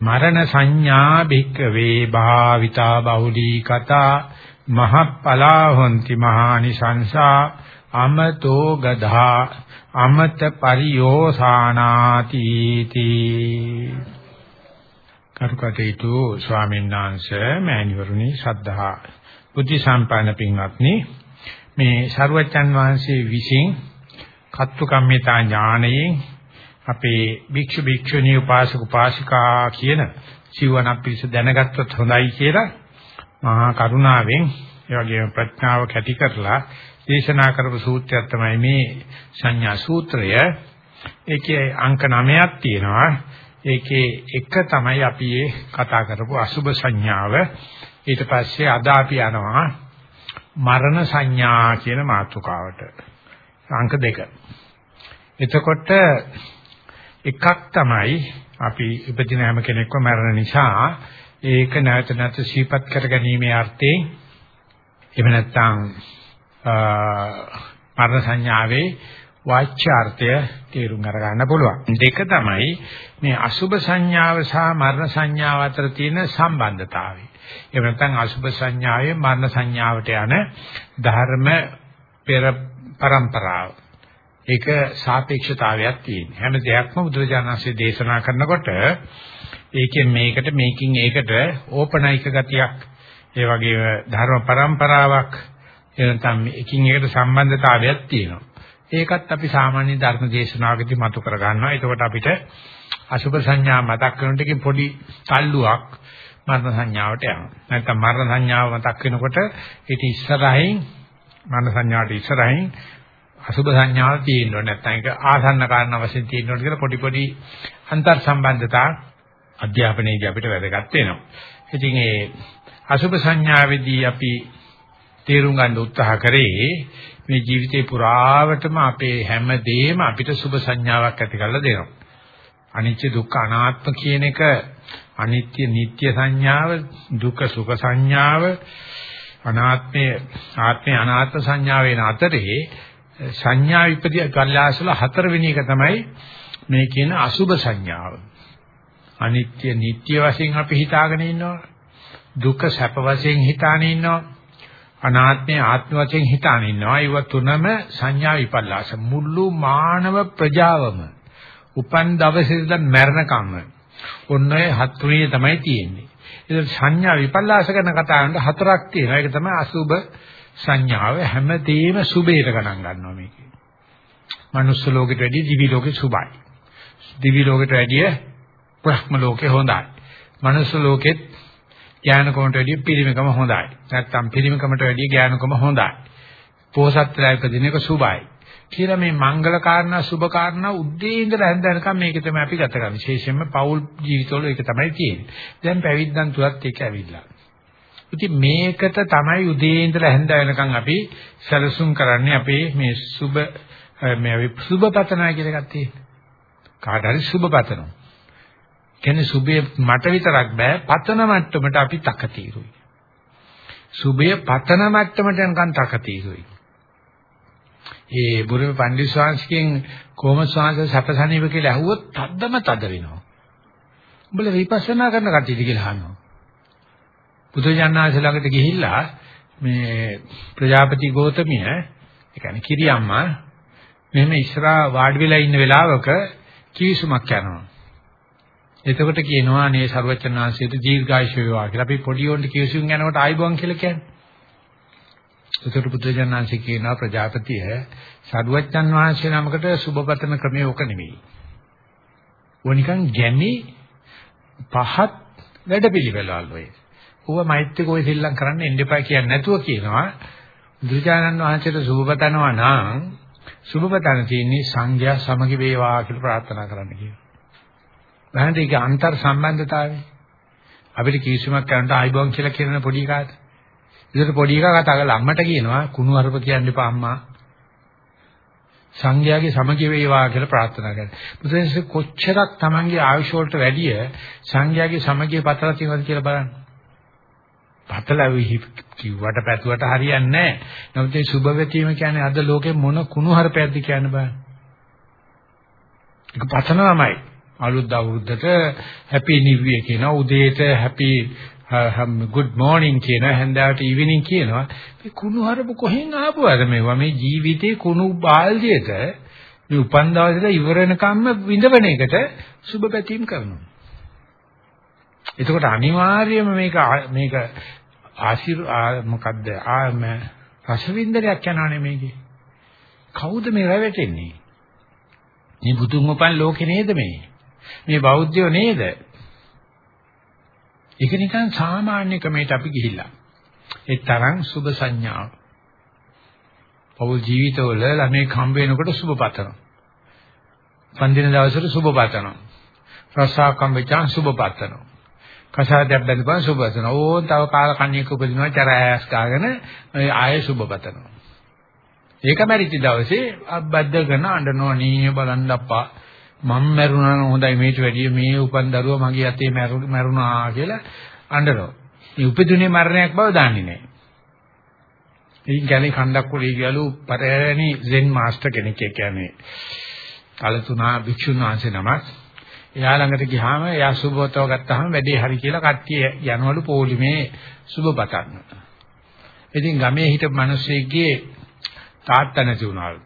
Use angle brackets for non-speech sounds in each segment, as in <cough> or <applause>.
මරණ සංඥා භික්කවේ භාවිතා බහුලී කතා මහප්පලා හොಂತಿ මහානිසංසා අමතෝ ගධා අමත පරියෝසානාති තී. කරුකටේතු ස්වාමීන් වහන්සේ මෑණිවරුනි ශ්‍රද්ධා බුද්ධ සම්පන්න පින්වත්නි මේ ශරුවචන් වහන්සේ විසින් කත්තු කම්මිතා ඥාණයෙන් අපේ භික්ෂු භික්ෂුණී උපාසක උපාසිකා කියන සිවණක් පිළිස දැනගත්තොත් හොඳයි කියලා මහා කරුණාවෙන් ඒ වගේම ප්‍රඥාව කැටි කරලා දේශනා කරපු සූත්‍රයක් තමයි මේ සංඥා සූත්‍රය. ඒකේ අංක 9ක් තියෙනවා. ඒකේ එක තමයි අපි කතා කරපු අසුභ සංඥාව. ඊට පස්සේ අද අපි යනවා මරණ සංඥා කියන මාතෘකාවට. අංක දෙක. එතකොට එකක් තමයි අපි උපදින හැම කෙනෙක්ම මරණ නිසා ඒක නැවත නැවත සිහිපත් කරගැනීමේ අර්ථයෙන් එහෙම නැත්නම් මරණ සංඥාවේ වාච්‍යාර්ථය තේරුම් අරගන්න පුළුවන්. දෙක තමයි මේ අසුභ සංඥාව සහ මරණ සංඥාව අතර තියෙන සම්බන්ධතාවය. එහෙම නැත්නම් අසුභ සංඥාවේ මරණ සංඥාවට යන ධර්ම පෙර પરම්පරාව. ඒක සාපේක්ෂතාවයක් තියෙන. හැම දෙයක්ම බුදුරජාණන්සේ දේශනා කරනකොට ඒකෙන් මේකට මේකින් ඒකට ඕපනයික ගතියක් ඒ වගේම ධර්ම પરම්පරාවක් එනතම් එකින් එකට සම්බන්ධතාවයක් තියෙනවා. ඒකත් අපි සාමාන්‍ය ධර්ම දේශනාවකදී මතු කර ගන්නවා. එතකොට අපිට අසුභ සංඥා මතක් කරන ටිකෙන් පොඩි තල්ලුවක් මරණ සංඥාවට යනවා. නැත්නම් මරණ සංඥාව මතක් වෙනකොට ඊට ඉස්සරහින් මරණ සංඥාවට ඉස්සරහින් අසුභ සංඥාවක් තියෙනවා. නැත්නම් ඒක ආසන්න කාරණා වශයෙන් තියෙනවා කියලා පොඩි පොඩි අන්තර් සම්බන්ධතා අධ්‍යාපනයේදී අපිට වැදගත් වෙනවා. ඉතින් ඒ අසුභ සංඥාවේදී අපි තේරුම් ගන්න උත්සාහ කරේ මේ ජීවිතේ පුරාවටම අපේ හැම දෙයක්ම අපිට සුභ සංඥාවක් ඇති කරලා දෙනවා. අනිත්‍ය දුක්ඛ අනාත්ම කියන එක අනිත්‍ය නিত্য සංඥාව දුක්ඛ සුඛ සංඥාව අනාත්මය ආත්මය අනාත්ම සංඥාව වෙන අතරේ සංඥා විපදී කල්ලාසල හතරවෙනි එක තමයි මේ කියන අසුභ සංඥාව. අනිත්‍ය නিত্য වශයෙන් අපි හිතාගෙන ඉන්නවා. දුක්ඛ සැප වශයෙන් හිතාගෙන ඉන්නවා. අනාත්මය ආත්ම වශයෙන් හිතාන ඉන්නවා. ඒව තුනම සංඥා විපල්ලාස. මුළු මානව ප්‍රජාවම උපන් දවසේ ඉඳන් මැරෙනකම් ඔන්න ඔය හත් තුනේ තමයි තියෙන්නේ. ඒක සංඥා විපල්ලාස ගැන කතා කරනකොට හතරක් තියෙනවා. ඒක තමයි අසුබ සංඥාව හැමදේම සුබේට ගණන් ගන්නවා මේකේ. මනුස්ස ලෝකෙට වැඩිය දිවි ලෝකෙ සුබයි. දිවි ලෝකෙට වැඩිය බ්‍රහ්ම ලෝකෙ හොඳයි. මනුස්ස ලෝකෙත් ඥානකමට වැඩිය පිරිමකම හොඳයි. නැත්තම් පිරිමකමට වැඩිය ඥානකම හොඳයි. පෝසත්ලා ඉපදින එක සුභයි. කියලා මේ මංගල කාරණා සුභ කාරණා උද්දී ඉඳලා හැන්දනකම් මේක තමයි අපි ගත කරන්නේ. විශේෂයෙන්ම පෞල් ජීවිතවල ඒක තමයි තියෙන්නේ. දැන් පැවිද්දන් තුලත් ඒක ඇවිල්ලා. ඉතින් මේකට තමයි උදේ ඉඳලා හැන්ද වෙනකම් අපි සැලසුම් කරන්නේ අපේ මේ සුභ මේ සුභ පතනා කියලා එකක් තියෙනවා. කාට හරි සුභ පතනවා. කියන්නේ සුභය මට විතරක් බෑ පතන මට්ටමට අපි තකතිරුයි. සුභය පතන මට්ටමට යනකම් තකතිරුයි. ඒ බුරුමේ පණ්ඩිත ශාන්සිකෙන් කොහොම ශාන්ස සැපසනීප කියලා ඇහුවොත් තද්දම තද වෙනවා. උඹලා විපස්සනා කරන කට්ටියද කියලා අහනවා. බුදුජානනාංශ ළඟට ගිහිල්ලා මේ ප්‍රජාපති ගෝතමිය ඒ කියන්නේ කිරියම්මා මෙහෙම ඉස්සරහා වාඩි වෙලා ඉන්න වෙලාවක කිවිසුමක් යනවා. එතකොට කියනවා අනේ සරුවචන වහන්සේට දීර්ඝායුෂ වේවා කියලා. අපි පොඩි උන්ට කියසුම් යනකොට ආයිබෝන් කියලා කියන්නේ. එතකොට පුත්‍රයන් වහන්සේ කියනවා ප්‍රජාපතිය සරුවචන වහන්සේ නමකට සුබපතන ක්‍රමය ඕක නෙමෙයි. ඕනිකන් ගැමි පහත් වැඩපිළිවෙළවල් වේ. ඌව මෛත්‍රික ඔය සෙල්ලම් කරන්න එන්න එපා කියන්නේ නැතුව කියනවා. බුදුචානන් වහන්සේට සුබපතනවා නම් සුබපතන තියෙන්නේ සංඝයා සමගි වේවා කියලා ප්‍රාර්ථනා කරන්න කියනවා. බලන්න ඒක අන්තර් සම්බන්ධතාවය. අපිට කිවිසුමක් කරන්න ආයිබෝන් කියලා කියන පොඩි කාට. ඒකට පොඩි එකා කතා කරලා අම්මට කියනවා කුණු අරප කියන්න එපා අම්මා. සංඝයාගේ සමගිය වේවා කියලා ප්‍රාර්ථනා කරනවා. බුදුන්සේ කොච්චරක් Tamange ආයුෂ වලට වැඩිය සංඝයාගේ සමගිය පතලා තියෙනවද කියලා බලන්න. පතලා කිව්වට පැතුවට හරියන්නේ නැහැ. නමුත් මේ සුබ වෙතීම කියන්නේ අද ලෝකේ මොන කුණු හරපයක්ද කියන්න බෑ. ඒක පතනමයි. අලුත් අවුරුද්දට හැපි නිව් ඉයර් කියනවා. උදේට හැපි good morning කියනවා. හැන්දෑවට evening කියනවා. මේ කුණු හරප කොහෙන් ආපුවද මේවා? මේ ජීවිතේ කුණු බාල්දියට මේ උපන් දවසට ඉවර වෙනකම්ම විඳවන එකට සුබ පැතීම් කරනවා. එතකොට අනිවාර්යයෙන්ම මේක මේක ආශිර් මොකද්ද ආම රසවින්දනයක් යනවානේ මේකේ. කවුද මේ රැවටෙන්නේ? මේ බුදුන් උපන් ලෝකේ නේද මේ? මේ බෞද්ධයෝ නේද? ඒක නිකන් සාමාන්‍ය ක්‍රමයට අපි ගිහිල්ලා. ඒ තරම් සුබ සංඥාව. පෞල් ජීවිතවල ළමයි කම්බ වෙනකොට සුබ පතනවා. පන්දින දවසට සුබ පතනවා. රසාකම් වෙචාන් සුබ පතනවා. කසාදයක් බැඳපුවා සුබ පතනවා. ඕන් තව කාල කණ්‍යක උපදිනවා චරායස් කාගෙන ආයේ සුබ පතනවා. ඒක මැරිච්ච දවසේ අබ්බද්ද කරන අඬනවා නී බලන්න අප්පා මම මැරුණා නම් හොඳයි මේට වැඩිය මේ උපන් දරුවා මගේ අතේ මැරුණා කියලා අඬනවා. මේ උපදිනේ මරණයක් බව දන්නේ නැහැ. ඉතින් කියන්නේ කණ්ඩක් වල ගියලු පරෑණි සෙන් මාස්ටර් කෙනෙක් කියන්නේ කලතුණා භික්ෂුන් වහන්සේ නමක්. එයා ළඟට ගියාම එයා සුබවතව ගත්තාම වැඩේ හරි කියලා කට්ටිය යනවලු පොලිමේ සුබ බතන්න. ඉතින් ගමේ හිටපු මිනිස්සෙක්ගේ තාත්තා නැති වුණාලු.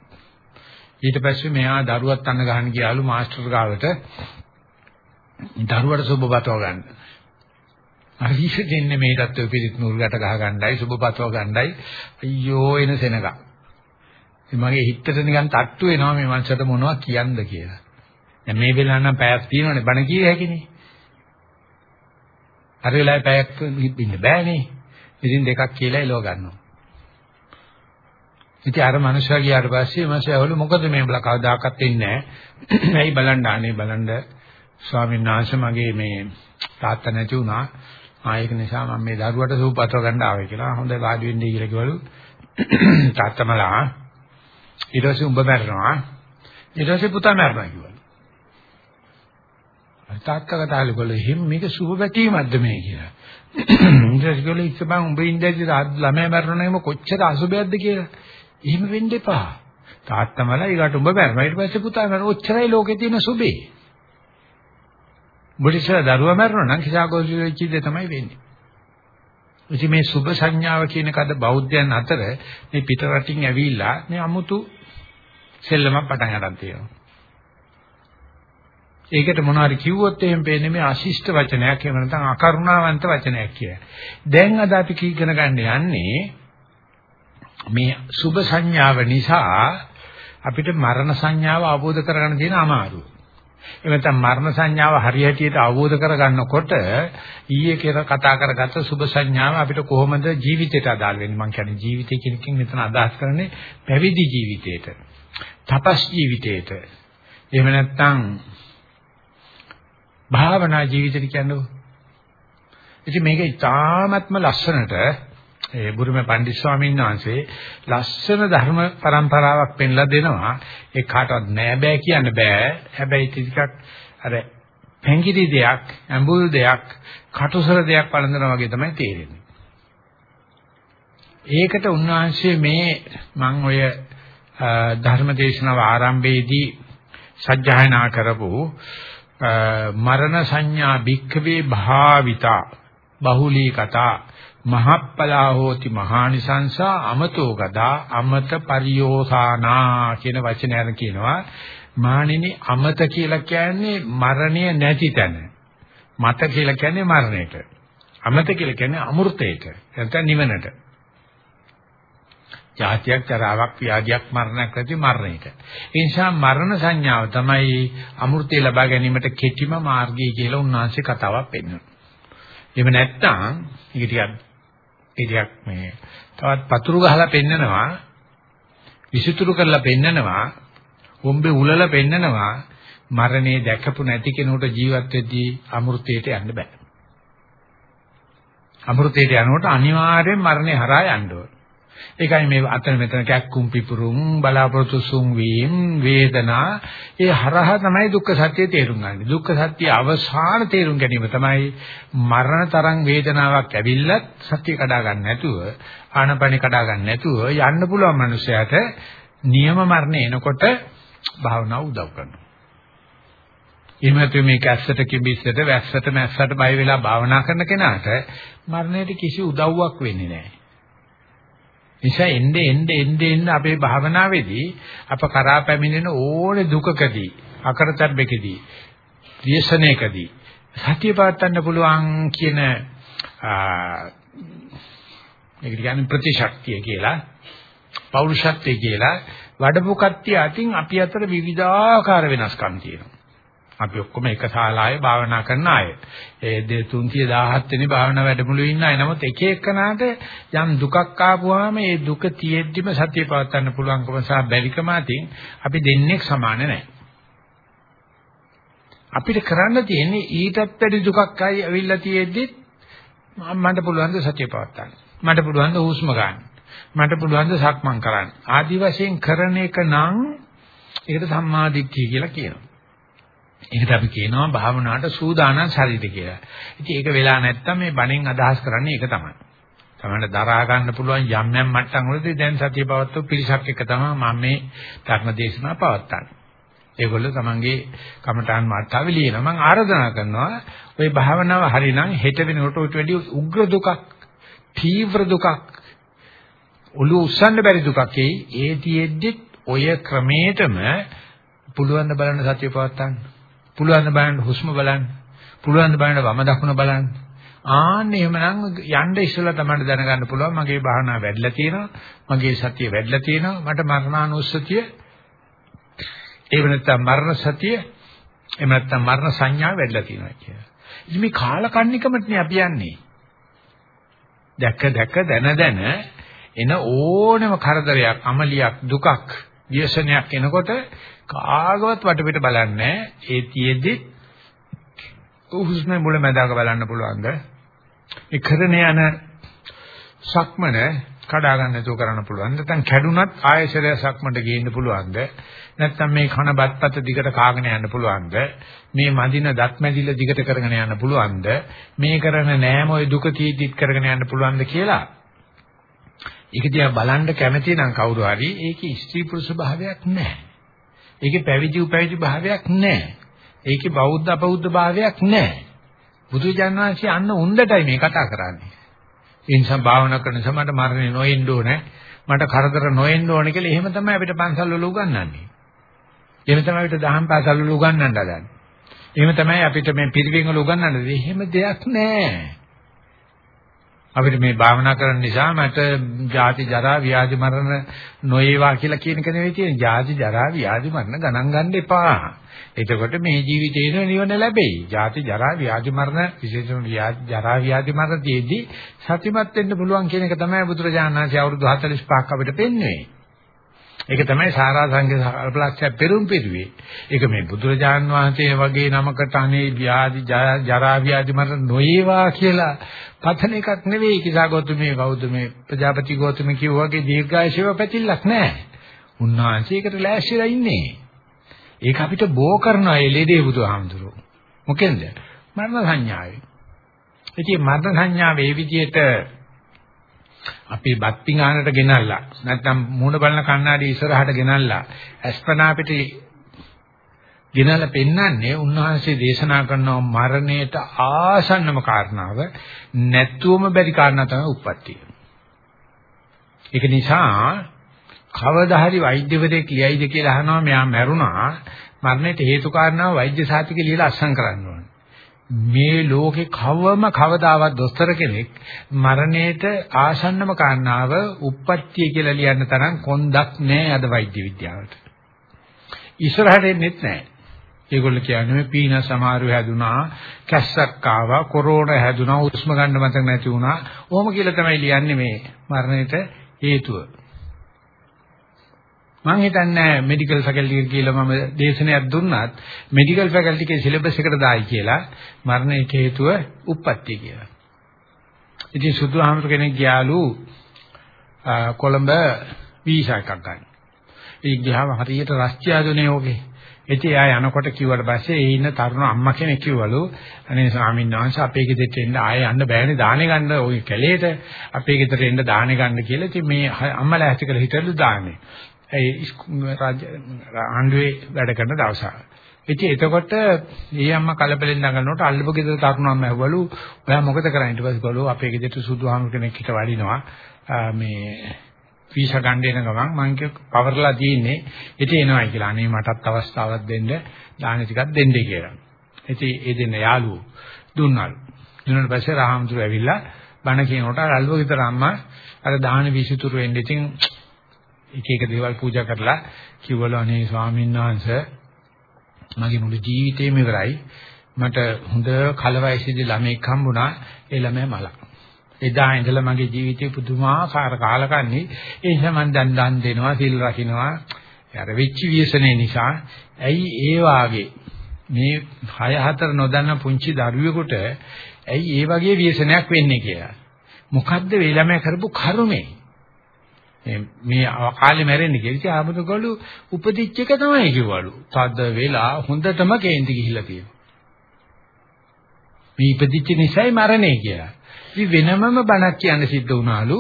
ඊට පස්සේ මෙයා දරුවත් අන්න ගහන්න ගියාලු මාස්ටර් ගාවට. දරුවට සුබ බතව ගන්න. අරිෂ දෙන්නේ මේ தත්ත්ව පිළිත් නූල්කට ගහ ගන්නයි සුබපතව ගන්නයි අයියෝ එන සෙනග. මගේ හිතට නිකන් තට්ටු වෙනවා මේ මනසට මොනවද කියන්න කියලා. දැන් මේ වෙලාව නම් පැයක් තියෙනවනේ බණ කිය හැකිනේ. අර වෙලාවේ පැයක් ඉන්න බෑනේ. ඉතින් දෙකක් කියලා එලව ගන්නවා. ඉතින් අර මනුස්සයා ගියාට පස්සේ මනුස්සයාවලු මොකද මේ බල කවදාකවත් එන්නේ නැහැ. ඇයි බලන්න අනේ බලන්න ස්වාමීන් වහන්සේ මගේ මේ තාත්තා නැති වුණා. ආයෙක නිසා මම මේ දරුවට සූපත්ව ගන්න ආවේ කියලා. හොඳයි වාඩි වෙන්නේ කියලා කිව්වලු. තාත්තමලා ඊට පස්සේ උඹ මැරෙනවා. ඊට පස්සේ පුතා මැරෙනවා කිව්වලු. තාත්තා කතාලු කළේ හිම් මේක සුබ පැතීමක්ද මේ කියලා. ඊට පස්සේ කිව්වලු ඉස්සබන් උඹ ඉඳදී ළමයා මැරෙනවා නම් කොච්චර අසුබයක්ද කියලා. එහෙම වෙන්න එපා. තාත්තමලා ඊකට උඹ මැරෙනවා. ඊට පස්සේ පුතා මැරෙනවා. ඔච්චරයි ලෝකේ තියෙන සුබේ. බුද්ධිසර දරුවා මැරෙනවා නම් කිසాగෝසි වෙච්ච දේ තමයි වෙන්නේ. ඉතින් මේ සුබ සංඥාව කියන කද බෞද්ධයන් අතර මේ පිට රටින් ඇවිල්ලා මේ අමුතු සෙල්ලමක් පටන් ගන්න තියෙනවා. ඒකට මොනවාරි කිව්වොත් එහෙම පේන්නේ මේ අශිෂ්ට වචනයක් එහෙම නැත්නම් අකරුණාවන්ත වචනයක් කියලා. දැන් අද අපි කීගෙන ගන්න යන්නේ මේ සුභ සංඥාව නිසා අපිට මරණ සංඥාව අවබෝධ කරගන්න තියෙන අමාරුව. එහෙම නැත්නම් මරණ සංඥාව හරියටියට අවබෝධ කරගන්නකොට ඊයේ කියලා කතා කරගත්ත සුභ සංඥාව අපිට කොහොමද ජීවිතයට අදාළ වෙන්නේ? මම කියන්නේ ජීවිතය කියන එකෙන් මෙතන අදහස් කරන්නේ පැවිදි ජීවිතයට. තපස් ජීවිතයට. එහෙම නැත්නම් භාවනා ජීවිතය කියන්නේ. ඉතින් මේක ඉතාමත්ම ලස්සනට ඒ බුරුමේ පණ්ඩිත් ස්වාමීන් වහන්සේ ලස්සන ධර්ම પરම්පරාවක් පෙන්ලා දෙනවා. ඒ කාටවත් නෑ බෑ කියන්න බෑ. හැබැයි ටිකක් අර පැංගිරි දෙයක්, ඇඹුල් දෙයක්, කටුසර දෙයක් වළඳනවා වගේ තමයි තේරෙන්නේ. ඒකට උන්වහන්සේ මේ මම ඔය ධර්ම දේශනාව ආරම්භයේදී සජ්ජායනා කරපු මරණ සංඥා භික්ඛවේ භාවිතා බහුලී කතා මහප්පලා හෝති මහානිසංසා අමතෝ ගදා අමත පරියෝසානා කියන වචනය අර කියනවා. මානිනි අමත කියලා කියන්නේ මරණය නැති තැන. මත කියලා කියන්නේ මරණයට. අමත කියලා කියන්නේ අමෘතයට. නැත්නම් නිවනට. ජාතියක් චරාවක් ව්‍යාධියක් මරණයක් නැති මරණයට. ඒ නිසා මරණ සංඥාව තමයි අමෘතය ලබා ගැනීමට කෙටිම මාර්ගය කියලා උන්වහන්සේ කතාවක් පෙන්වනවා. එහෙම නැත්නම් ඒක ටිකක් ඒ ටිකක් මේ තවත් පතුරු ගහලා පෙන්නනවා විසිතුරු කරලා පෙන්නනවා හොම්බේ උලලා පෙන්නනවා මරණය දැකපු නැති කෙනෙකුට ජීවත් වෙද්දී අමෘතයට යන්න බෑ. අමෘතයට යනකොට අනිවාර්යෙන් මරණය හරහා යන්න ඕන. ඒකයි මේ අතන මෙතන කැක්කුම් පිපුරුම් බලාපොරොත්තු සුන් වීම වේදනා ඒ හරහා තමයි දුක්ඛ සත්‍ය තේරුම් ගන්න. දුක්ඛ සත්‍ය අවසාන තේරුම් ගැනීම තමයි මරණ තරම් වේදනාවක් ඇවිල්ලත් සත්‍ය කඩා ගන්න නැතුව ආනපනි කඩා ගන්න නැතුව යන්න පුළුවන් මනුස්සයාට නියම මරණය එනකොට භාවනාව උදව් කරනවා. එහෙම නැත්නම් මේ කැස්සට කිඹිස්සට වැස්සට මැස්සට බය වෙලා භාවනා කරන කෙනාට මරණයට කිසි උදව්වක් වෙන්නේ නැහැ. නිසා එnde එnde එnde එnde අපේ භාවනාවේදී අප කරා පැමිණෙන ඕනේ දුකකදී අකරතැබ්බකදී ව්‍යසනයකදී සතිය පවත්වන්න පුළුවන් කියන මේක කියන්නේ ප්‍රතිශක්තිය කියලා පෞරුෂත්වය කියලා වඩපු කට්ටිය අතින් අපි අතර විවිධාකාර වෙනස්කම් තියෙනවා. අපි ඔක්කොම එක ශාලාවේ භාවනා කරන අය. ඒ 317 වෙනි භාවනා වැඩමුළුවේ ඉන්න අය. නමුත් එක එකනාට යම් දුකක් ආපුවාම ඒ දුක තියෙද්දිම සතිය පවත්වන්න පුළුවන්කම සහ බැරිකම අතින් අපි දෙන්නේ සමාන නැහැ. අපිට කරන්න තියෙන්නේ ඊටත් වැඩි දුකක් ආයි අවිල්ලා තියෙද්දි මට පුළුවන් ද සතිය පවත්වන්න. මට පුළුවන් ද හුස්ම ගන්න. මට පුළුවන් ද සක්මන් කරන්න. ආදි වශයෙන් කරන එක නම් ඒකට සම්මාදිට්ඨිය කියලා කියනවා. ඒකට අපි කියනවා භාවනාවට සූදානම් ශරීරය කියලා. ඉතින් ඒක වෙලා නැත්තම් මේ බණෙන් අදහස් කරන්නේ ඒක තමයි. තමයි දරා ගන්න පුළුවන් යම් යම් මට්ටම් වලදී දැන් සතිය පවත්වපු පිරිසක් එක තමයි මම මේ ධර්ම දේශනාව පවත්වන්නේ. ඒගොල්ලෝ තමන්ගේ කමඨාන් මාර්තාවේ ලියනවා. මම ආරාධනා කරනවා ওই භාවනාව හරිනම් හෙට වෙනකොට උට වැඩි උග්‍ර දුකක්, තීව්‍ර දුකක්, ඔළුව උස්සන්න බැරි දුකක් ඒ තියෙද්දි ඔය ක්‍රමේටම පුළුවන් ද බලන්න සතිය පවත්වන්න. පුළුවන් ද බලන්න හුස්ම බලන්න. පුළුවන් ද බලන්න වම දකුණ බලන්න. ආන්න එහෙමනම් යන්න ඉස්සෙල්ලා තමයි දැනගන්න පුළුවන් මගේ භාවනාව වැඩිලා තියෙනවා. මගේ සතිය වැඩිලා තියෙනවා. මට මරණානුස්සතිය එහෙම නැත්නම් මරණ සතිය එහෙම නැත්නම් මරණ සංඥා වැඩිලා තියෙනවා කියලා. ඉතින් මේ කාලකන්නිකමනේ අපි යන්නේ. දැක දැක දන දන එන ඕනම කරදරයක්, අමලියක්, දුකක්, ව්‍යසනයක් එනකොට කාගවත් වටපිට බලන්නේ ඒ තියෙද්දි හුස්ම මුල මැදක බලන්න පුළුවන්ද? ඒ කරන යන සක්මන කඩා ගන්න නැතුව කරන්න පුළුවන්. නැත්නම් කැඩුනත් ආයෙසරය සක්මන්ට ගේන්න පුළුවන්ද? නැත්නම් මේ කන බත්පත් දිගට කාගෙන යන්න පුළුවන්ද? මේ මදින දත් මැදිල්ල දිගට කරගෙන යන්න පුළුවන්ද? මේ කරන නෑම ওই දුක තීදිත් කරගෙන යන්න පුළුවන්ද කියලා? ඒක දිහා බලන්න කැමති නම් කවුරු හරි ඒකේ ස්ත්‍රී පුරුෂ භාවයක් නැහැ. ඒකේ පැවිදි උපැවිදි භාවයක් නැහැ. ඒකේ බෞද්ධ අපෞද්ධ භාවයක් නැහැ. බුදුජානනාංශي අන්න උණ්ඩටයි මේ කතා කරන්නේ. ඒ නිසා භාවනා කරන සමහරට මරණය නොඑන්න ඕනේ. මට කරදර නොඑන්න ඕනේ කියලා එහෙම තමයි අපිට පන්සල් වල උගන්වන්නේ. එහෙම තමයි අපිට දහම් පාසල් වල උගන්වන්න හදන්නේ. එහෙම තමයි අපිට මේ පිරිවෙන් වල උගන්වන්නේ. එහෙම දෙයක් නැහැ. අපිට මේ භාවනා කරන නිසා මට ජාති ජරා ව්‍යාධි මරණ නොඒවා කියලා කියන එක නෙවෙයි තියෙන්නේ. ජාති ජරා ව්‍යාධි මරණ ගණන් ගන්න එපා. එතකොට මේ ජීවිතේන නිවන ලැබෙයි. ජාති ජරා ව්‍යාධි මරණ විශේෂම ව්‍යාධි ජරා ව්‍යාධි මරණ තියේදී සතිමත් වෙන්න පුළුවන් කියන එක තමයි බුදුරජාණන් වහන්සේ අවුරුදු 45ක් අපිට පෙන්වන්නේ. ඒක තමයි සාරාංශ කල්පලක්ෂය පෙරුම් පිරුවේ. ඒක මේ බුදුරජාන් වහන්සේ වගේ නමකට අනේ ව්‍යාධි ජරා ව්‍යාධි මරණ නොඒවා කියලා පතන එකක් නෙවෙයි කිසා ගෞතමී කවුද මේ ප්‍රජාපති ගෞතමී කිව්වා වගේ දීර්ඝායසව පැතිල්ලක් නැහැ. උන්වහන්සේ ඒකට ලෑස්තිලා ඉන්නේ. ඒක අපිට බෝ කරනවා ඒ ලෙඩේ බුදුහාමුදුරුවෝ. මොකෙන්ද? මරණ සංඥාවේ. ඉතින් මරණ සංඥාව මේ විදිහට අපි බත් පිඟානට ගෙනල්ලා නැත්නම් මූණ බලන කණ්ණාඩි ඉස්සරහට ගෙනල්ලා අස්පනා පිටි ගෙනල්ලා පෙන්වන්නේ උන්වහන්සේ දේශනා කරන මරණයට ආසන්නම කාරණාව නැත්තුවම බැරි කාරණා තමයි උප්පත්තිය. ඒක නිසා කවදා හරි වෛද්‍යවරයෙක් ලියයිද කියලා අහනවා මෙයා මැරුණා මරණයට හේතු කාරණාව වෛද්‍ය සාතිකේ ලියලා අස්සම් කරන්න ඕනේ. මේ ලෝකේ කවම කවදාවත් දොස්තර කෙනෙක් මරණයට ආසන්නම කාරණාව උප්පත්තිය කියලා ලියන්න තරම් කොන්දක් නැහැ අද වෛද්‍ය විද්‍යාවට. ඉස්සරහට එන්නෙත් නැහැ. ඒගොල්ලෝ කියන්නේ මේ පීන සමාරු හැදුනා, කැස්සක් ආවා, කොරෝනා හැදුනා, උස්ම ගන්න මතක නැති වුණා. ඔහොම කියලා තමයි ලියන්නේ මේ මරණයට හේතුව. මම හිතන්නේ මෙඩිකල් ෆැකල්ටි එක කියලා මම දේශනයක් දුන්නත් මෙඩිකල් ෆැකල්ටි එකේ සිලබස් එකට දායි කියලා මරණයට හේතුව උප්පත්ති කියලා. ඉතින් සුදුහාමර කෙනෙක් ගියාලු කොළඹ වීසා එකක් ගන්න. ඒ ගියාම හරියට රස්තියාදුනේ ඕකේ. ඉතින් ආය යනකොට කිව්වට පස්සේ ඒ ඉන්න තරුණ අම්මා කෙනෙක් කිව්වලු අනේ ස්වාමීන් වහන්සේ අපේ ගෙදරට එන්න ආයෙ යන්න බෑනේ දාහනේ ගන්න ওই කැලේට අපේ ගෙදරට එන්න දාහනේ ගන්න කියලා ඉතින් මේ අම්මලා ඇති කරලා හිටලු දාන්නේ. ඒ ආණ්ඩුවේ වැඩ කරන දවසක්. ඉතින් එතකොට ඊ අම්මා කලබලෙන් දඟලනකොට අල්ලපු ගෙදර තරුණම්ම ඇහුවලු ඔයා මොකද කරන්නේ ඊට පස්සේ ගලෝ අපේ ගෙදරට සුදුහාමුදුර කෙනෙක් හිට වඩිනවා මේ වීසා ගන්න එන ගමන් මං කිය පවර්ලා තියෙන්නේ ඉතින් එනවායි කියලා අනේ මටත් අවස්ථාවක් දෙන්න දාන ටිකක් දෙන්නයි කියලා. ඉතින් ඒ දෙන්න යාළුවෝ දුන්නලු. දුන්නාට පස්සේ රාහම්තුරු ඇවිල්ලා බණ කියනකොට අල්ලුව ගෙදර අම්මා අර දාන විසිතුරු වෙන්නේ ඉතින් එක එක දේවල් පූජා කරලා කිව්වලු අනේ ස්වාමීන් වහන්සේ මගේ මුළු ජීවිතේම ඉවරයි. මට හොඳ කලවයසේදී ළමෙක් හම්බුණා. ඒ ළමයා මලක්. එදා ඉඳලා මගේ ජීවිතේ පුදුමාකාර කාලකන්ණි. ඒ නිසා මම දැන් දන් දෙනවා, සිල් රකින්නවා. අර වෙච්ච විශ්සනේ නිසා ඇයි ඒ වාගේ මේ 6 4 නොදන්න පුංචි දරුවෙකුට ඇයි ඒ වගේ ව්‍යසනයක් වෙන්නේ කියලා. මොකද්ද මේ ළමයා කරපු කර්මය? මේ කාලේ මැරෙන්නේ කියලා ඉතින් ආමුදුගලු උපදිච්ච එක තමයි කිව්වලු. තද වෙලා හොඳටම කේන්ති ගිහිල්ලා තියෙනවා. මේ ඉපදිච්ච නිසායි මරණේ කියලා. ඉතින් වෙනමම බණක් කියන්න සිද්ධ වුණාලු.